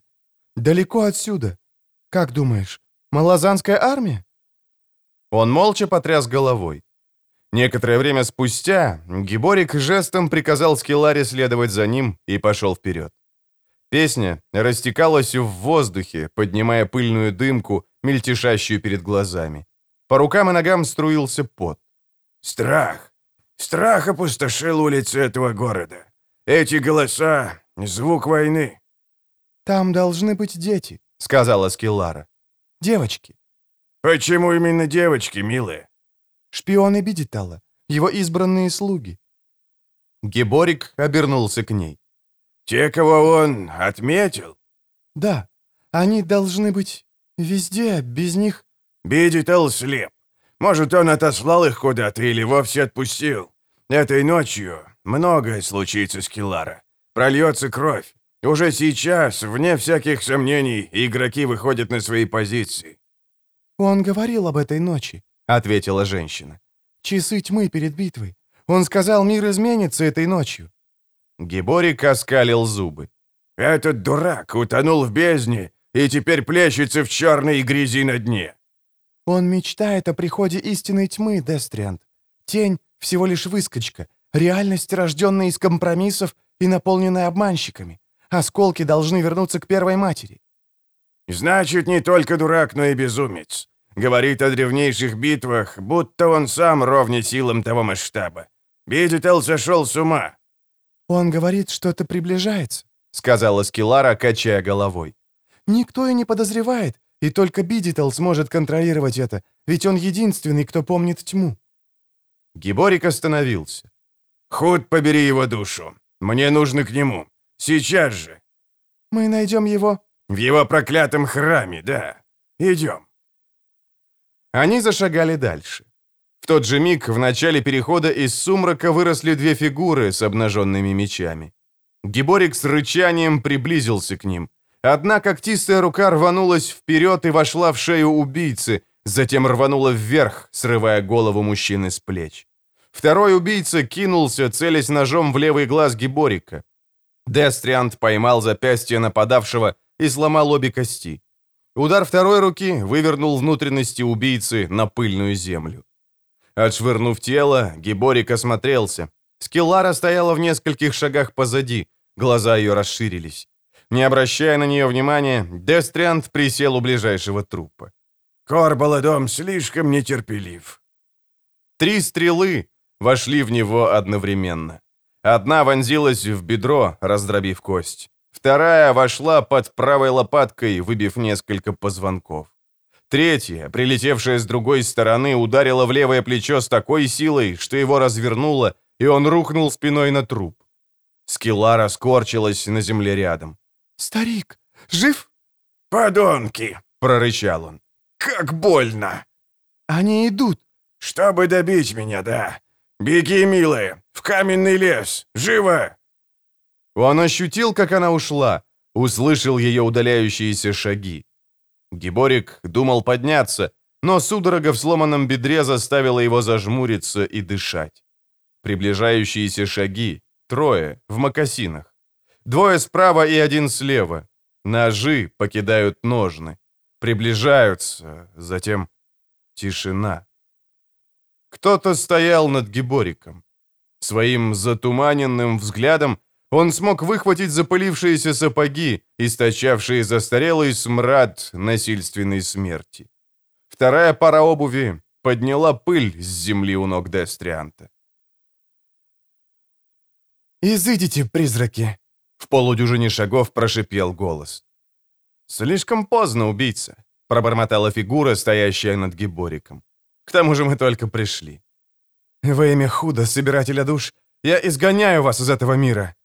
Далеко отсюда. Как думаешь, малазанская армия?» Он молча потряс головой. Некоторое время спустя Гиборик жестом приказал Скилларе следовать за ним и пошел вперед. Песня растекалась в воздухе, поднимая пыльную дымку, мельтешащую перед глазами. По рукам и ногам струился пот. «Страх! Страх опустошил улицы этого города. Эти голоса — звук войны». «Там должны быть дети», — сказала Скиллара. «Девочки». «Почему именно девочки, милые?» Шпионы Бидитала, его избранные слуги». Геборик обернулся к ней. «Те, кого он отметил?» «Да, они должны быть везде, без них...» «Бидитал слеп. Может, он отослал их куда-то или вовсе отпустил. Этой ночью многое случится с Килара. Прольется кровь. Уже сейчас, вне всяких сомнений, игроки выходят на свои позиции». «Он говорил об этой ночи ответила женщина. «Часы тьмы перед битвой. Он сказал, мир изменится этой ночью». Гиборик оскалил зубы. «Этот дурак утонул в бездне и теперь плещется в черной грязи на дне». «Он мечтает о приходе истинной тьмы, Дестриант. Тень — всего лишь выскочка, реальность, рожденная из компромиссов и наполненная обманщиками. Осколки должны вернуться к первой матери». «Значит, не только дурак, но и безумец. Говорит о древнейших битвах, будто он сам ровней силам того масштаба. Бидител сошел с ума». «Он говорит, что-то приближается», — сказала Скилара, качая головой. «Никто и не подозревает, и только Бидител сможет контролировать это, ведь он единственный, кто помнит тьму». Гиборик остановился. «Худ, побери его душу. Мне нужно к нему. Сейчас же». «Мы найдем его...» «В его проклятом храме, да. Идем». Они зашагали дальше. В тот же миг в начале перехода из сумрака выросли две фигуры с обнаженными мечами. Гиборик с рычанием приблизился к ним. Одна когтистая рука рванулась вперед и вошла в шею убийцы, затем рванула вверх, срывая голову мужчины с плеч. Второй убийца кинулся, целясь ножом в левый глаз Гиборика. Дестриант поймал запястье нападавшего и сломал обе кости. Удар второй руки вывернул внутренности убийцы на пыльную землю. Отшвырнув тело, Гиборик осмотрелся. Скиллара стояла в нескольких шагах позади, глаза ее расширились. Не обращая на нее внимания, Дестриант присел у ближайшего трупа. «Корбаладом слишком нетерпелив». Три стрелы вошли в него одновременно. Одна вонзилась в бедро, раздробив кость. Вторая вошла под правой лопаткой, выбив несколько позвонков. Третья, прилетевшая с другой стороны, ударила в левое плечо с такой силой, что его развернуло, и он рухнул спиной на труп. Скиллара скорчилась на земле рядом. «Старик, жив?» «Подонки!» — прорычал он. «Как больно!» «Они идут!» «Чтобы добить меня, да. Беги, милая, в каменный лес! Живо!» Он ощутил, как она ушла, услышал ее удаляющиеся шаги. Гиборик думал подняться, но судорога в сломанном бедре заставила его зажмуриться и дышать. Приближающиеся шаги, трое, в мокасинах. Двое справа и один слева. Ножи покидают ножны. Приближаются, затем тишина. Кто-то стоял над Гибориком. Своим затуманенным взглядом он смог выхватить запылившиеся сапоги, источавшие застарелый смрад насильственной смерти. Вторая пара обуви подняла пыль с земли у ног Дестрианта. «Изыдите, призраки!» — в полудюжине шагов прошипел голос. «Слишком поздно, убийца», — пробормотала фигура, стоящая над Гибориком. «К тому же мы только пришли». «Во имя худа, собирателя душ, я изгоняю вас из этого мира!»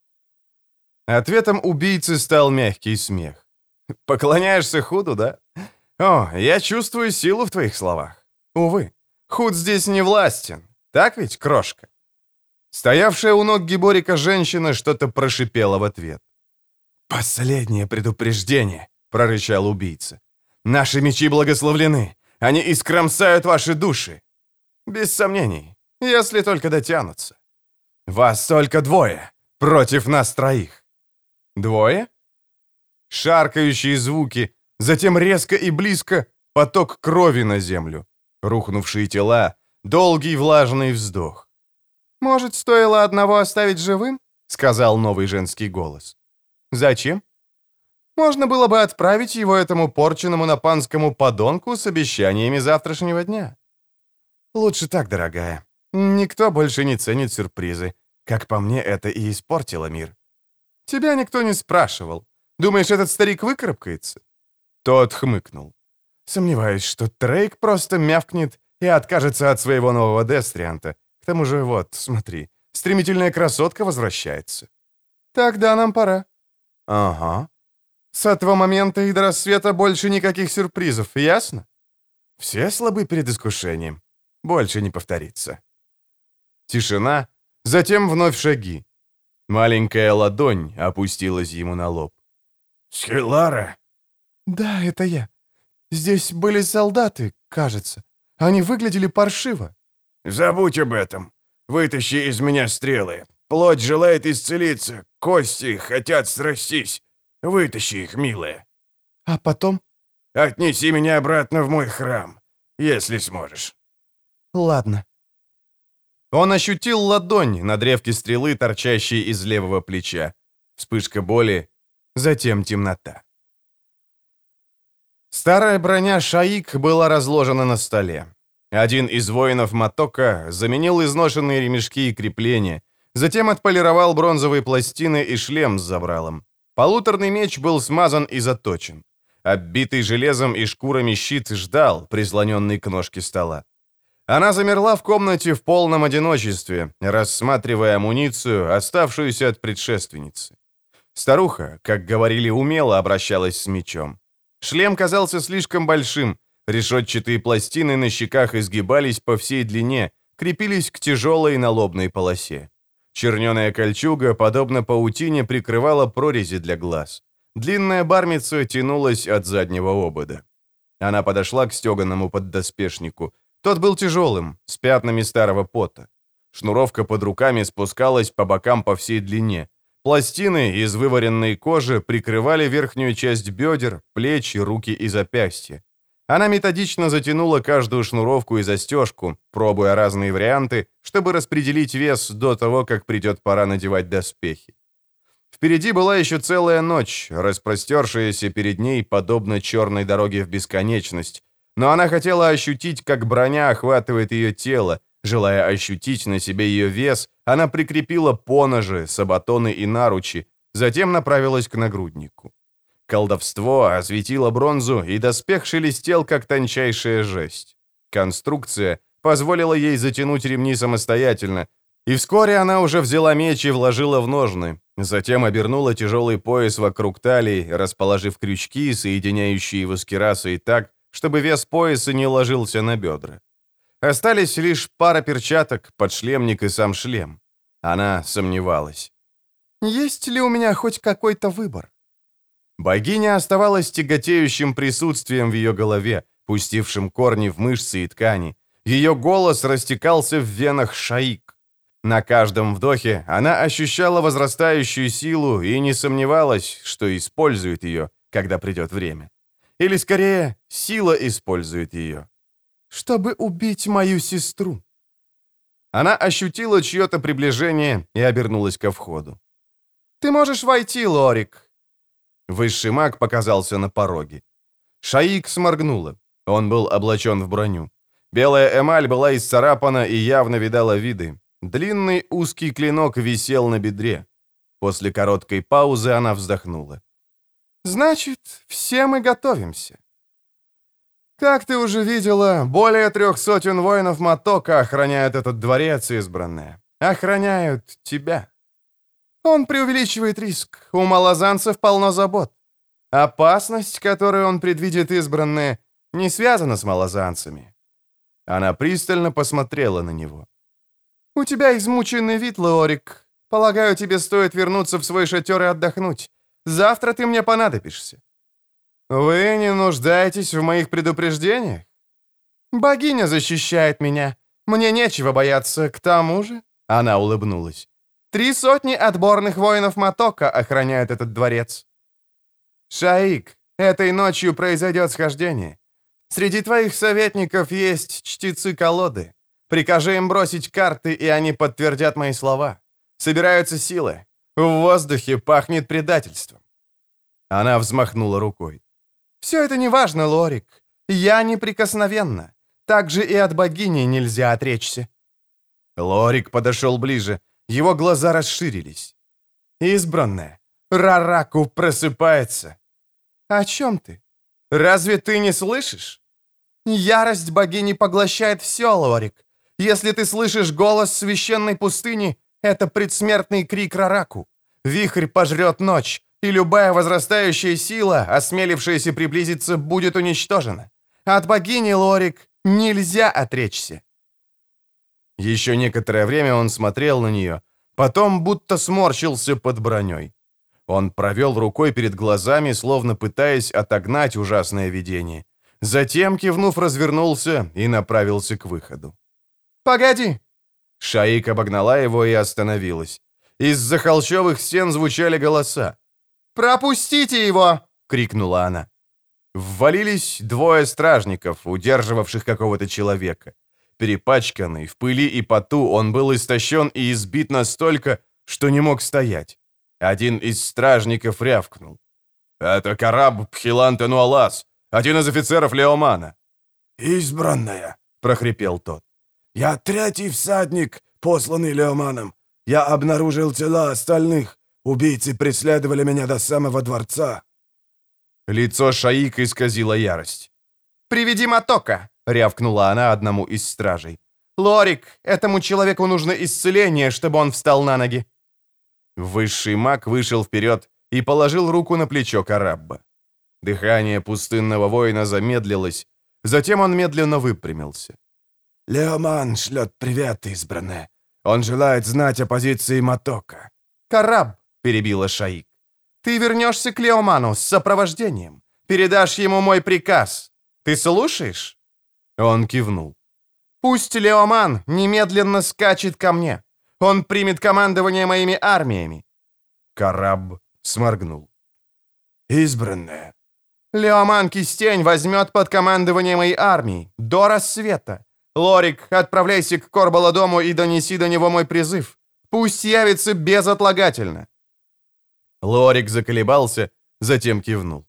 Ответом убийцы стал мягкий смех. «Поклоняешься худу, да? О, я чувствую силу в твоих словах. Увы, худ здесь не властен. Так ведь, крошка?» Стоявшая у ног Гиборика женщина что-то прошипела в ответ. «Последнее предупреждение», — прорычал убийца. «Наши мечи благословлены. Они искромсают ваши души». «Без сомнений, если только дотянутся». «Вас только двое, против нас троих». «Двое?» Шаркающие звуки, затем резко и близко поток крови на землю, рухнувшие тела, долгий влажный вздох. «Может, стоило одного оставить живым?» — сказал новый женский голос. «Зачем?» «Можно было бы отправить его этому порченному напанскому подонку с обещаниями завтрашнего дня». «Лучше так, дорогая. Никто больше не ценит сюрпризы. Как по мне, это и испортило мир». «Тебя никто не спрашивал. Думаешь, этот старик выкарабкается?» Тот хмыкнул. «Сомневаюсь, что Трейк просто мявкнет и откажется от своего нового Дестрианта. К тому же, вот, смотри, стремительная красотка возвращается. Тогда нам пора. Ага. С этого момента и до рассвета больше никаких сюрпризов, ясно? Все слабы перед искушением. Больше не повторится. Тишина, затем вновь шаги. Маленькая ладонь опустилась ему на лоб. «Скеллара?» «Да, это я. Здесь были солдаты, кажется. Они выглядели паршиво. «Забудь об этом. Вытащи из меня стрелы. Плоть желает исцелиться, кости хотят срастись. Вытащи их, милая». «А потом?» «Отнеси меня обратно в мой храм, если сможешь». «Ладно». Он ощутил ладонь на древке стрелы, торчащей из левого плеча. Вспышка боли, затем темнота. Старая броня Шаик была разложена на столе. Один из воинов Матока заменил изношенные ремешки и крепления, затем отполировал бронзовые пластины и шлем с забралом. Полуторный меч был смазан и заточен. Оббитый железом и шкурами щит ждал, прислоненный к ножке стола. Она замерла в комнате в полном одиночестве, рассматривая амуницию, оставшуюся от предшественницы. Старуха, как говорили, умело обращалась с мечом. Шлем казался слишком большим, Решетчатые пластины на щеках изгибались по всей длине, крепились к тяжелой налобной полосе. Черненая кольчуга, подобно паутине, прикрывала прорези для глаз. Длинная бармица тянулась от заднего обода. Она подошла к стеганому поддоспешнику. Тот был тяжелым, с пятнами старого пота. Шнуровка под руками спускалась по бокам по всей длине. Пластины из вываренной кожи прикрывали верхнюю часть бедер, плечи, руки и запястья. Она методично затянула каждую шнуровку и застежку, пробуя разные варианты, чтобы распределить вес до того, как придет пора надевать доспехи. Впереди была еще целая ночь, распростершаяся перед ней, подобно черной дороге в бесконечность, но она хотела ощутить, как броня охватывает ее тело, желая ощутить на себе ее вес, она прикрепила поножи, сабатоны и наручи, затем направилась к нагруднику. Колдовство осветило бронзу, и доспех шелестел, как тончайшая жесть. Конструкция позволила ей затянуть ремни самостоятельно, и вскоре она уже взяла меч и вложила в ножны, затем обернула тяжелый пояс вокруг талии, расположив крючки, соединяющие его с керасой так, чтобы вес пояса не ложился на бедра. Остались лишь пара перчаток, подшлемник и сам шлем. Она сомневалась. «Есть ли у меня хоть какой-то выбор?» Богиня оставалась тяготеющим присутствием в ее голове, пустившим корни в мышцы и ткани. Ее голос растекался в венах шаик. На каждом вдохе она ощущала возрастающую силу и не сомневалась, что использует ее, когда придет время. Или, скорее, сила использует ее. Чтобы убить мою сестру. Она ощутила чье-то приближение и обернулась ко входу. «Ты можешь войти, Лорик!» Высший маг показался на пороге. Шаик сморгнула. Он был облачен в броню. Белая эмаль была исцарапана и явно видала виды. Длинный узкий клинок висел на бедре. После короткой паузы она вздохнула. «Значит, все мы готовимся». «Как ты уже видела, более трех сотен воинов Матока охраняют этот дворец, избранная. Охраняют тебя». Он преувеличивает риск. У малозанцев полно забот. Опасность, которую он предвидит избранные, не связана с малозанцами. Она пристально посмотрела на него. «У тебя измученный вид, Леорик. Полагаю, тебе стоит вернуться в свой шатер и отдохнуть. Завтра ты мне понадобишься». «Вы не нуждаетесь в моих предупреждениях?» «Богиня защищает меня. Мне нечего бояться. К тому же...» Она улыбнулась. «Три сотни отборных воинов Матока охраняют этот дворец». «Шаик, этой ночью произойдет схождение. Среди твоих советников есть чтецы колоды. Прикажи им бросить карты, и они подтвердят мои слова. Собираются силы. В воздухе пахнет предательством». Она взмахнула рукой. «Все это не важно, Лорик. Я неприкосновенна. Так же и от богини нельзя отречься». Лорик подошел ближе. Его глаза расширились. «Избранная, Рараку просыпается». «О чем ты? Разве ты не слышишь?» «Ярость богини поглощает все, Лорик. Если ты слышишь голос священной пустыни, это предсмертный крик Рараку. Вихрь пожрет ночь, и любая возрастающая сила, осмелившаяся приблизиться, будет уничтожена. От богини, Лорик, нельзя отречься. Еще некоторое время он смотрел на нее, потом будто сморщился под броней. Он провел рукой перед глазами, словно пытаясь отогнать ужасное видение. Затем, кивнув, развернулся и направился к выходу. «Погоди!» Шаик обогнала его и остановилась. Из-за холщовых стен звучали голоса. «Пропустите его!» — крикнула она. Ввалились двое стражников, удерживавших какого-то человека. Перепачканный, в пыли и поту, он был истощен и избит настолько, что не мог стоять. Один из стражников рявкнул. «Это Караб Пхилан Тенуалас, один из офицеров Леомана». «Избранная», — прохрипел тот. «Я третий всадник, посланный Леоманом. Я обнаружил тела остальных. Убийцы преследовали меня до самого дворца». Лицо Шаика исказило ярость. «Приведи Матока!» — рявкнула она одному из стражей. «Лорик, этому человеку нужно исцеление, чтобы он встал на ноги». Высший маг вышел вперед и положил руку на плечо Карабба. Дыхание пустынного воина замедлилось, затем он медленно выпрямился. «Леоман шлет привет, избранная. Он желает знать о позиции Матока». «Караб», — перебила Шаик, — «ты вернешься к Леоману с сопровождением. Передашь ему мой приказ. Ты слушаешь?» Он кивнул. «Пусть Леоман немедленно скачет ко мне. Он примет командование моими армиями». Караб сморгнул. «Избранная». «Леоман Кистень возьмет под командование моей армии до рассвета. Лорик, отправляйся к Корбаладому и донеси до него мой призыв. Пусть явится безотлагательно». Лорик заколебался, затем кивнул.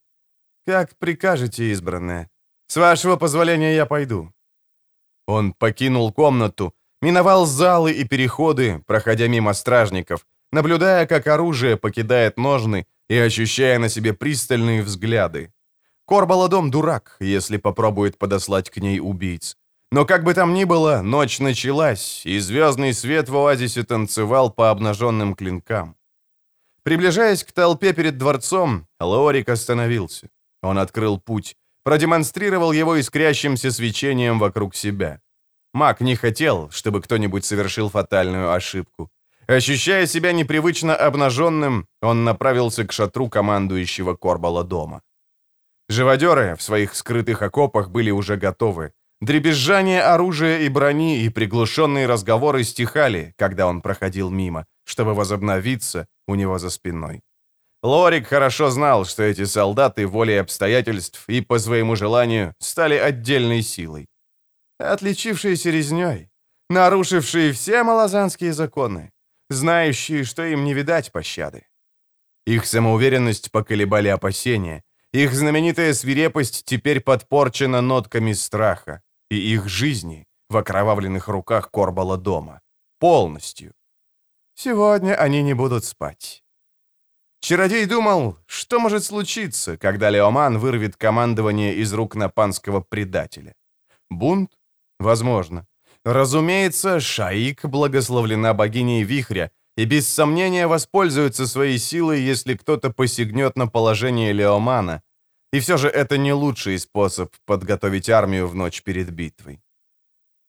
«Как прикажете, избранная. С вашего позволения я пойду». Он покинул комнату, миновал залы и переходы, проходя мимо стражников, наблюдая, как оружие покидает ножны и ощущая на себе пристальные взгляды. Корбаладом дурак, если попробует подослать к ней убийц. Но как бы там ни было, ночь началась, и звездный свет в оазисе танцевал по обнаженным клинкам. Приближаясь к толпе перед дворцом, Лорик остановился. Он открыл путь, продемонстрировал его искрящимся свечением вокруг себя. Маг не хотел, чтобы кто-нибудь совершил фатальную ошибку. Ощущая себя непривычно обнаженным, он направился к шатру командующего Корбала дома. Живодеры в своих скрытых окопах были уже готовы. Дребезжание оружия и брони и приглушенные разговоры стихали, когда он проходил мимо, чтобы возобновиться у него за спиной. Лорик хорошо знал, что эти солдаты волей обстоятельств и по своему желанию стали отдельной силой. Отличившиеся резней, нарушившие все малозанские законы, знающие, что им не видать пощады. Их самоуверенность поколебали опасения, их знаменитая свирепость теперь подпорчена нотками страха, и их жизни в окровавленных руках Корбала дома. Полностью. Сегодня они не будут спать. Чародей думал, что может случиться, когда Леоман вырвет командование из рук напанского предателя. Бунт? Возможно. Разумеется, Шаик благословлена богиней Вихря и без сомнения воспользуется своей силой, если кто-то посягнет на положение Леомана. И все же это не лучший способ подготовить армию в ночь перед битвой.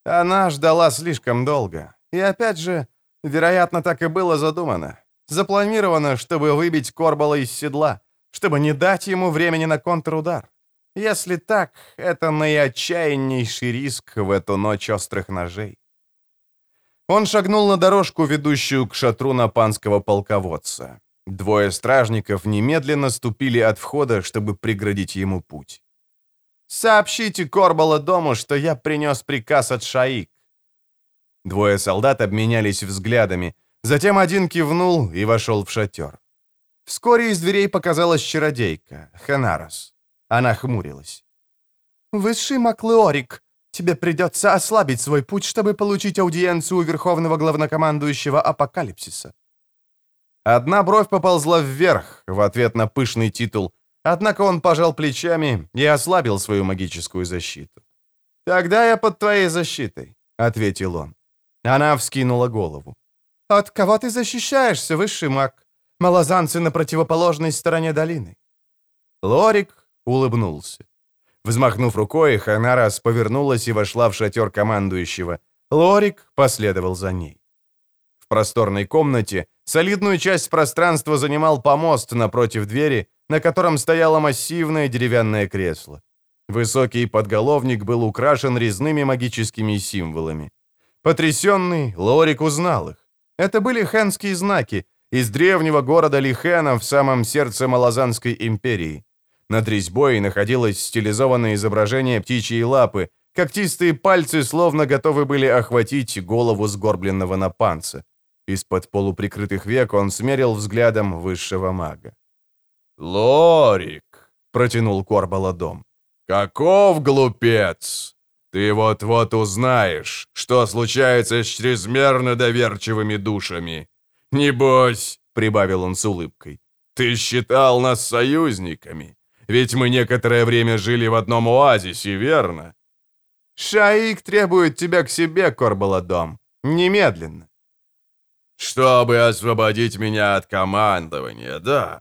Она ждала слишком долго. И опять же, вероятно, так и было задумано. Запланировано, чтобы выбить Корбала из седла, чтобы не дать ему времени на контрудар. Если так, это наиотчаяннейший риск в эту ночь острых ножей. Он шагнул на дорожку, ведущую к шатру напанского полководца. Двое стражников немедленно ступили от входа, чтобы преградить ему путь. «Сообщите Корбала дому, что я принес приказ от Шаик». Двое солдат обменялись взглядами, Затем один кивнул и вошел в шатер. Вскоре из дверей показалась чародейка, Ханарос. Она хмурилась. «Высший Маклеорик, тебе придется ослабить свой путь, чтобы получить аудиенцию у Верховного Главнокомандующего Апокалипсиса». Одна бровь поползла вверх в ответ на пышный титул, однако он пожал плечами и ослабил свою магическую защиту. «Тогда я под твоей защитой», — ответил он. Она вскинула голову. «От кого ты защищаешься, высший маг? Малозанцы на противоположной стороне долины». Лорик улыбнулся. Взмахнув рукой, Ханарас повернулась и вошла в шатер командующего. Лорик последовал за ней. В просторной комнате солидную часть пространства занимал помост напротив двери, на котором стояло массивное деревянное кресло. Высокий подголовник был украшен резными магическими символами. Потрясенный, Лорик узнал их. Это были хенские знаки из древнего города Лихена в самом сердце Малазанской империи. Над резьбой находилось стилизованное изображение птичьей лапы, когтистые пальцы словно готовы были охватить голову сгорбленного напанца. Из-под полуприкрытых век он смерил взглядом высшего мага. «Лорик!» — протянул Корбаладом. «Каков глупец! Ты вот-вот узнаешь, что случается с чрезмерно доверчивыми душами. Небось, — прибавил он с улыбкой, — ты считал нас союзниками, ведь мы некоторое время жили в одном оазисе, верно? Шаик требует тебя к себе, Корбаладом, немедленно. Чтобы освободить меня от командования, да.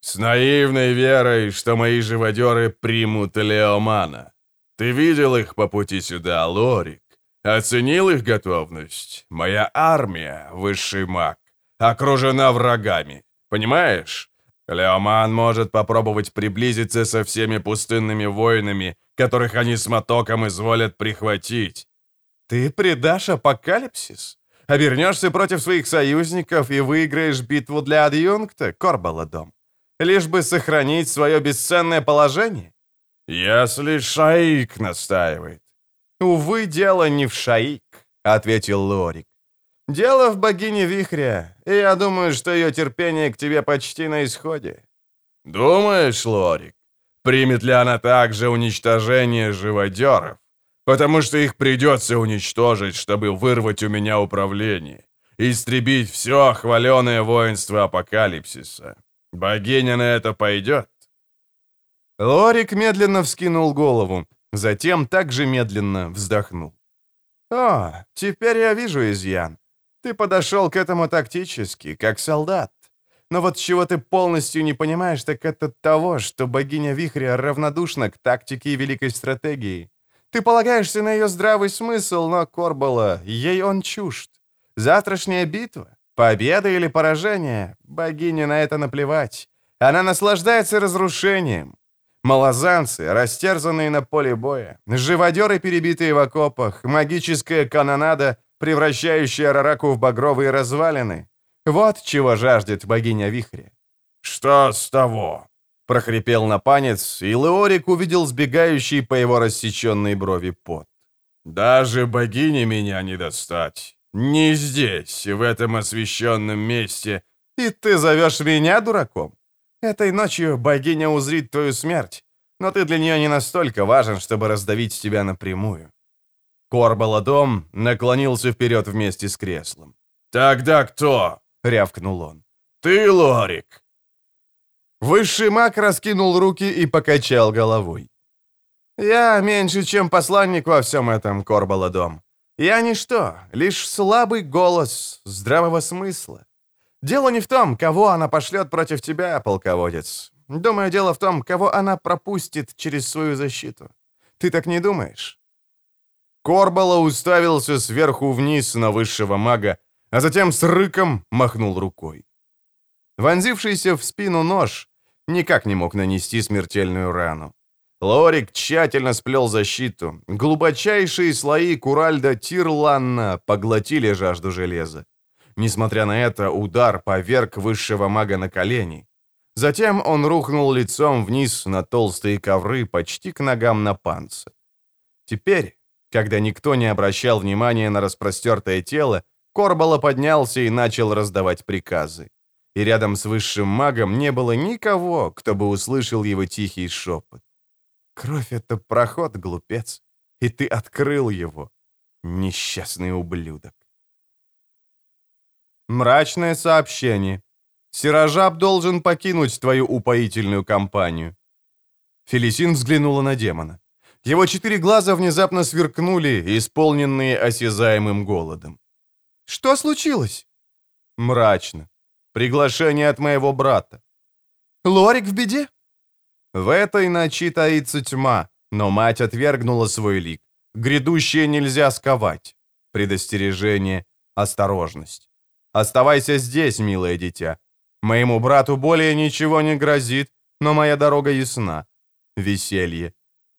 С наивной верой, что мои живодеры примут Леомана. Ты видел их по пути сюда, Лорик? Оценил их готовность? Моя армия, высший маг, окружена врагами. Понимаешь? Леоман может попробовать приблизиться со всеми пустынными воинами, которых они с мотоком изволят прихватить. Ты предашь апокалипсис? Обернешься против своих союзников и выиграешь битву для адъюнкта, Корбаладом? Лишь бы сохранить свое бесценное положение? «Если Шаик настаивает». «Увы, дело не в Шаик», — ответил Лорик. «Дело в богине Вихря, и я думаю, что ее терпение к тебе почти на исходе». «Думаешь, Лорик, примет ли она также уничтожение живодеров? Потому что их придется уничтожить, чтобы вырвать у меня управление, истребить все хваленое воинство апокалипсиса. Богиня на это пойдет?» Лорик медленно вскинул голову, затем также медленно вздохнул. «О, теперь я вижу изъян. Ты подошел к этому тактически, как солдат. Но вот чего ты полностью не понимаешь, так это того, что богиня Вихря равнодушна к тактике и великой стратегии. Ты полагаешься на ее здравый смысл, но Корбала, ей он чужд. Завтрашняя битва, победа или поражение, богине на это наплевать. Она наслаждается разрушением, Малозанцы, растерзанные на поле боя, живодеры, перебитые в окопах, магическая канонада, превращающая Рараку в багровые развалины. Вот чего жаждет богиня вихря. «Что с того?» — прохрипел напанец, и Леорик увидел сбегающий по его рассеченной брови пот. «Даже богине меня не достать. Не здесь, в этом освященном месте. И ты зовешь меня дураком? Этой ночью богиня узрит твою смерть, но ты для нее не настолько важен, чтобы раздавить тебя напрямую». Корбаладом наклонился вперед вместе с креслом. «Тогда кто?» — рявкнул он. «Ты, Лорик!» Высший маг раскинул руки и покачал головой. «Я меньше, чем посланник во всем этом, Корбаладом. Я ничто, лишь слабый голос здравого смысла. Дело не в том, кого она пошлет против тебя, полководец. Думаю, дело в том, кого она пропустит через свою защиту. Ты так не думаешь?» Корбала уставился сверху вниз на высшего мага, а затем с рыком махнул рукой. Вонзившийся в спину нож никак не мог нанести смертельную рану. Лорик тщательно сплел защиту. Глубочайшие слои Куральда Тирланна поглотили жажду железа. Несмотря на это, удар поверг высшего мага на колени. Затем он рухнул лицом вниз на толстые ковры почти к ногам на панце. Теперь, когда никто не обращал внимания на распростертое тело, Корбала поднялся и начал раздавать приказы. И рядом с высшим магом не было никого, кто бы услышал его тихий шепот. Кровь — это проход, глупец, и ты открыл его, несчастный ублюдок. Мрачное сообщение. Сиражаб должен покинуть твою упоительную компанию. Фелисин взглянула на демона. Его четыре глаза внезапно сверкнули, исполненные осязаемым голодом. «Что случилось?» «Мрачно. Приглашение от моего брата». «Лорик в беде?» В этой ночи таится тьма, но мать отвергнула свой лик. Грядущее нельзя сковать. Предостережение, осторожность. Оставайся здесь, милое дитя. Моему брату более ничего не грозит, но моя дорога ясна. Веселье.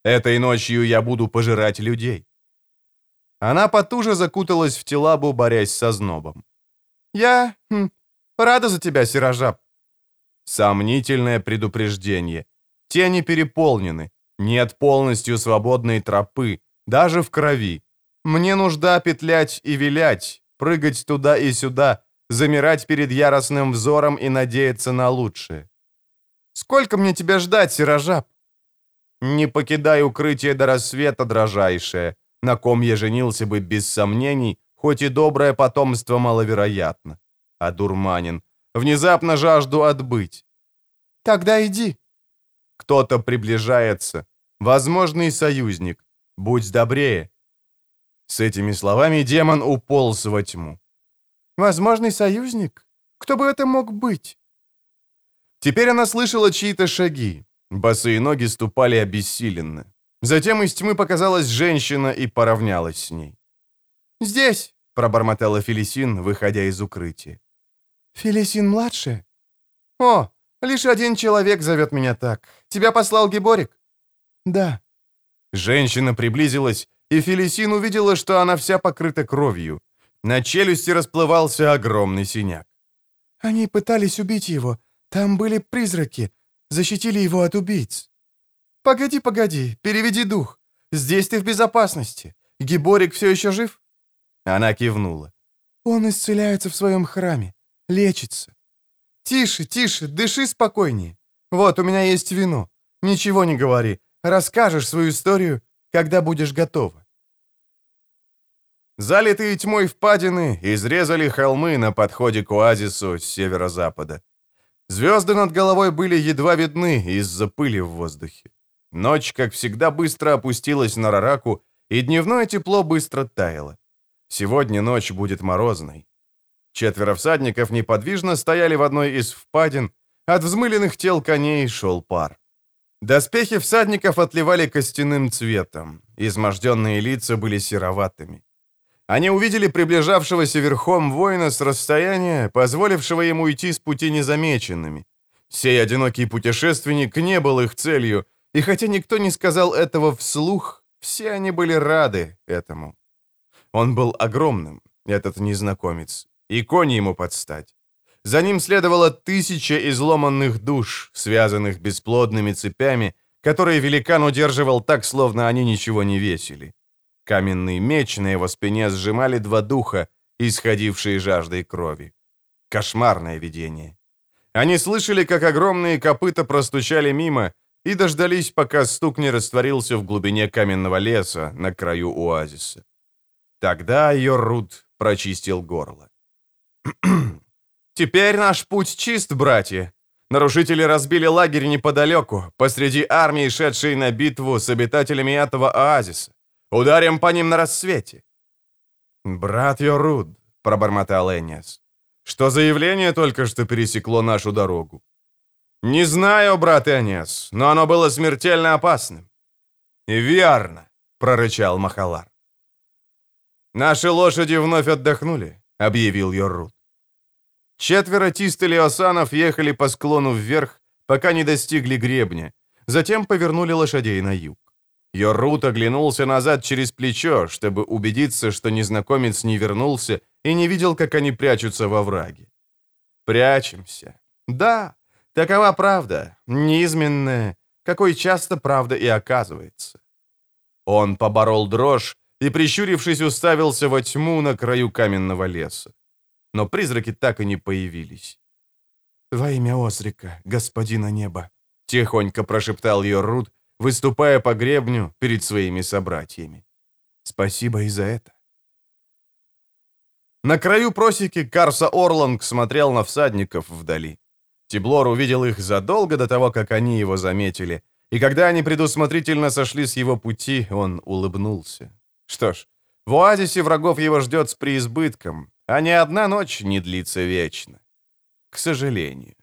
Этой ночью я буду пожирать людей. Она потуже закуталась в телабу, борясь со знобом. «Я хм, рада за тебя, Сирожаб». Сомнительное предупреждение. Тени переполнены. Нет полностью свободной тропы, даже в крови. Мне нужда петлять и вилять, прыгать туда и сюда, замирать перед яростным взором и надеяться на лучшее. Сколько мне тебя ждать, Сирожаб? Не покидай укрытие до рассвета, дрожайшее, на ком я женился бы без сомнений, хоть и доброе потомство маловероятно. А дурманин, внезапно жажду отбыть. Тогда иди, кто-то приближается. Возможный союзник. Будь добрее. С этими словами демон уполз во тьму. Возможный союзник? Кто бы это мог быть? Теперь она слышала чьи-то шаги. Босые ноги ступали обессиленно. Затем из тьмы показалась женщина и поравнялась с ней. «Здесь!» — пробормотала Фелисин, выходя из укрытия. «Фелисин-младшая?» «О, Лишь один человек зовет меня так. Тебя послал Геборик?» «Да». Женщина приблизилась, и Фелисин увидела, что она вся покрыта кровью. На челюсти расплывался огромный синяк. «Они пытались убить его. Там были призраки. Защитили его от убийц». «Погоди, погоди, переведи дух. Здесь ты в безопасности. Геборик все еще жив?» Она кивнула. «Он исцеляется в своем храме. Лечится. «Тише, тише, дыши спокойнее. Вот, у меня есть вино. Ничего не говори. Расскажешь свою историю, когда будешь готова». Залитые тьмой впадины изрезали холмы на подходе к оазису с северо-запада. Звезды над головой были едва видны из-за пыли в воздухе. Ночь, как всегда, быстро опустилась на Рараку, и дневное тепло быстро таяло. Сегодня ночь будет морозной. Четверо всадников неподвижно стояли в одной из впадин, от взмыленных тел коней шел пар. Доспехи всадников отливали костяным цветом, изможденные лица были сероватыми. Они увидели приближавшегося верхом воина с расстояния, позволившего ему идти с пути незамеченными. Сей одинокий путешественник не был их целью, И хотя никто не сказал этого вслух, все они были рады этому. Он был огромным, этот незнакомец, и кони ему подстать. За ним следовало тысяча изломанных душ, связанных бесплодными цепями, которые великан удерживал так, словно они ничего не весили. Каменный меч на его спине сжимали два духа, исходившие жаждой крови. Кошмарное видение. Они слышали, как огромные копыта простучали мимо и дождались, пока стук не растворился в глубине каменного леса на краю оазиса. Тогда Йоррут прочистил горло. «Теперь наш путь чист, братья. Нарушители разбили лагерь неподалеку, посреди армии, шедшей на битву с обитателями этого оазиса. Ударим по ним на рассвете». «Брат Йоруд», — пробормотал Энниас, — «что заявление только что пересекло нашу дорогу?» «Не знаю, брат Энниас, но оно было смертельно опасным». «Верно», — прорычал Махалар. «Наши лошади вновь отдохнули», — объявил Йоррут. Четверо тистелиосанов ехали по склону вверх, пока не достигли гребня. Затем повернули лошадей на юг. Йоррут оглянулся назад через плечо, чтобы убедиться, что незнакомец не вернулся и не видел, как они прячутся во враге. «Прячемся. Да, такова правда, неизменная, какой часто правда и оказывается». Он поборол дрожь и, прищурившись, уставился во тьму на краю каменного леса но призраки так и не появились. «Во имя Осрика, господина неба», — тихонько прошептал ее Рут, выступая по гребню перед своими собратьями. «Спасибо и за это». На краю просеки Карса Орланг смотрел на всадников вдали. Тиблор увидел их задолго до того, как они его заметили, и когда они предусмотрительно сошли с его пути, он улыбнулся. Что ж, в оазисе врагов его ждет с преизбытком, а ни одна ночь не длится вечно. К сожалению.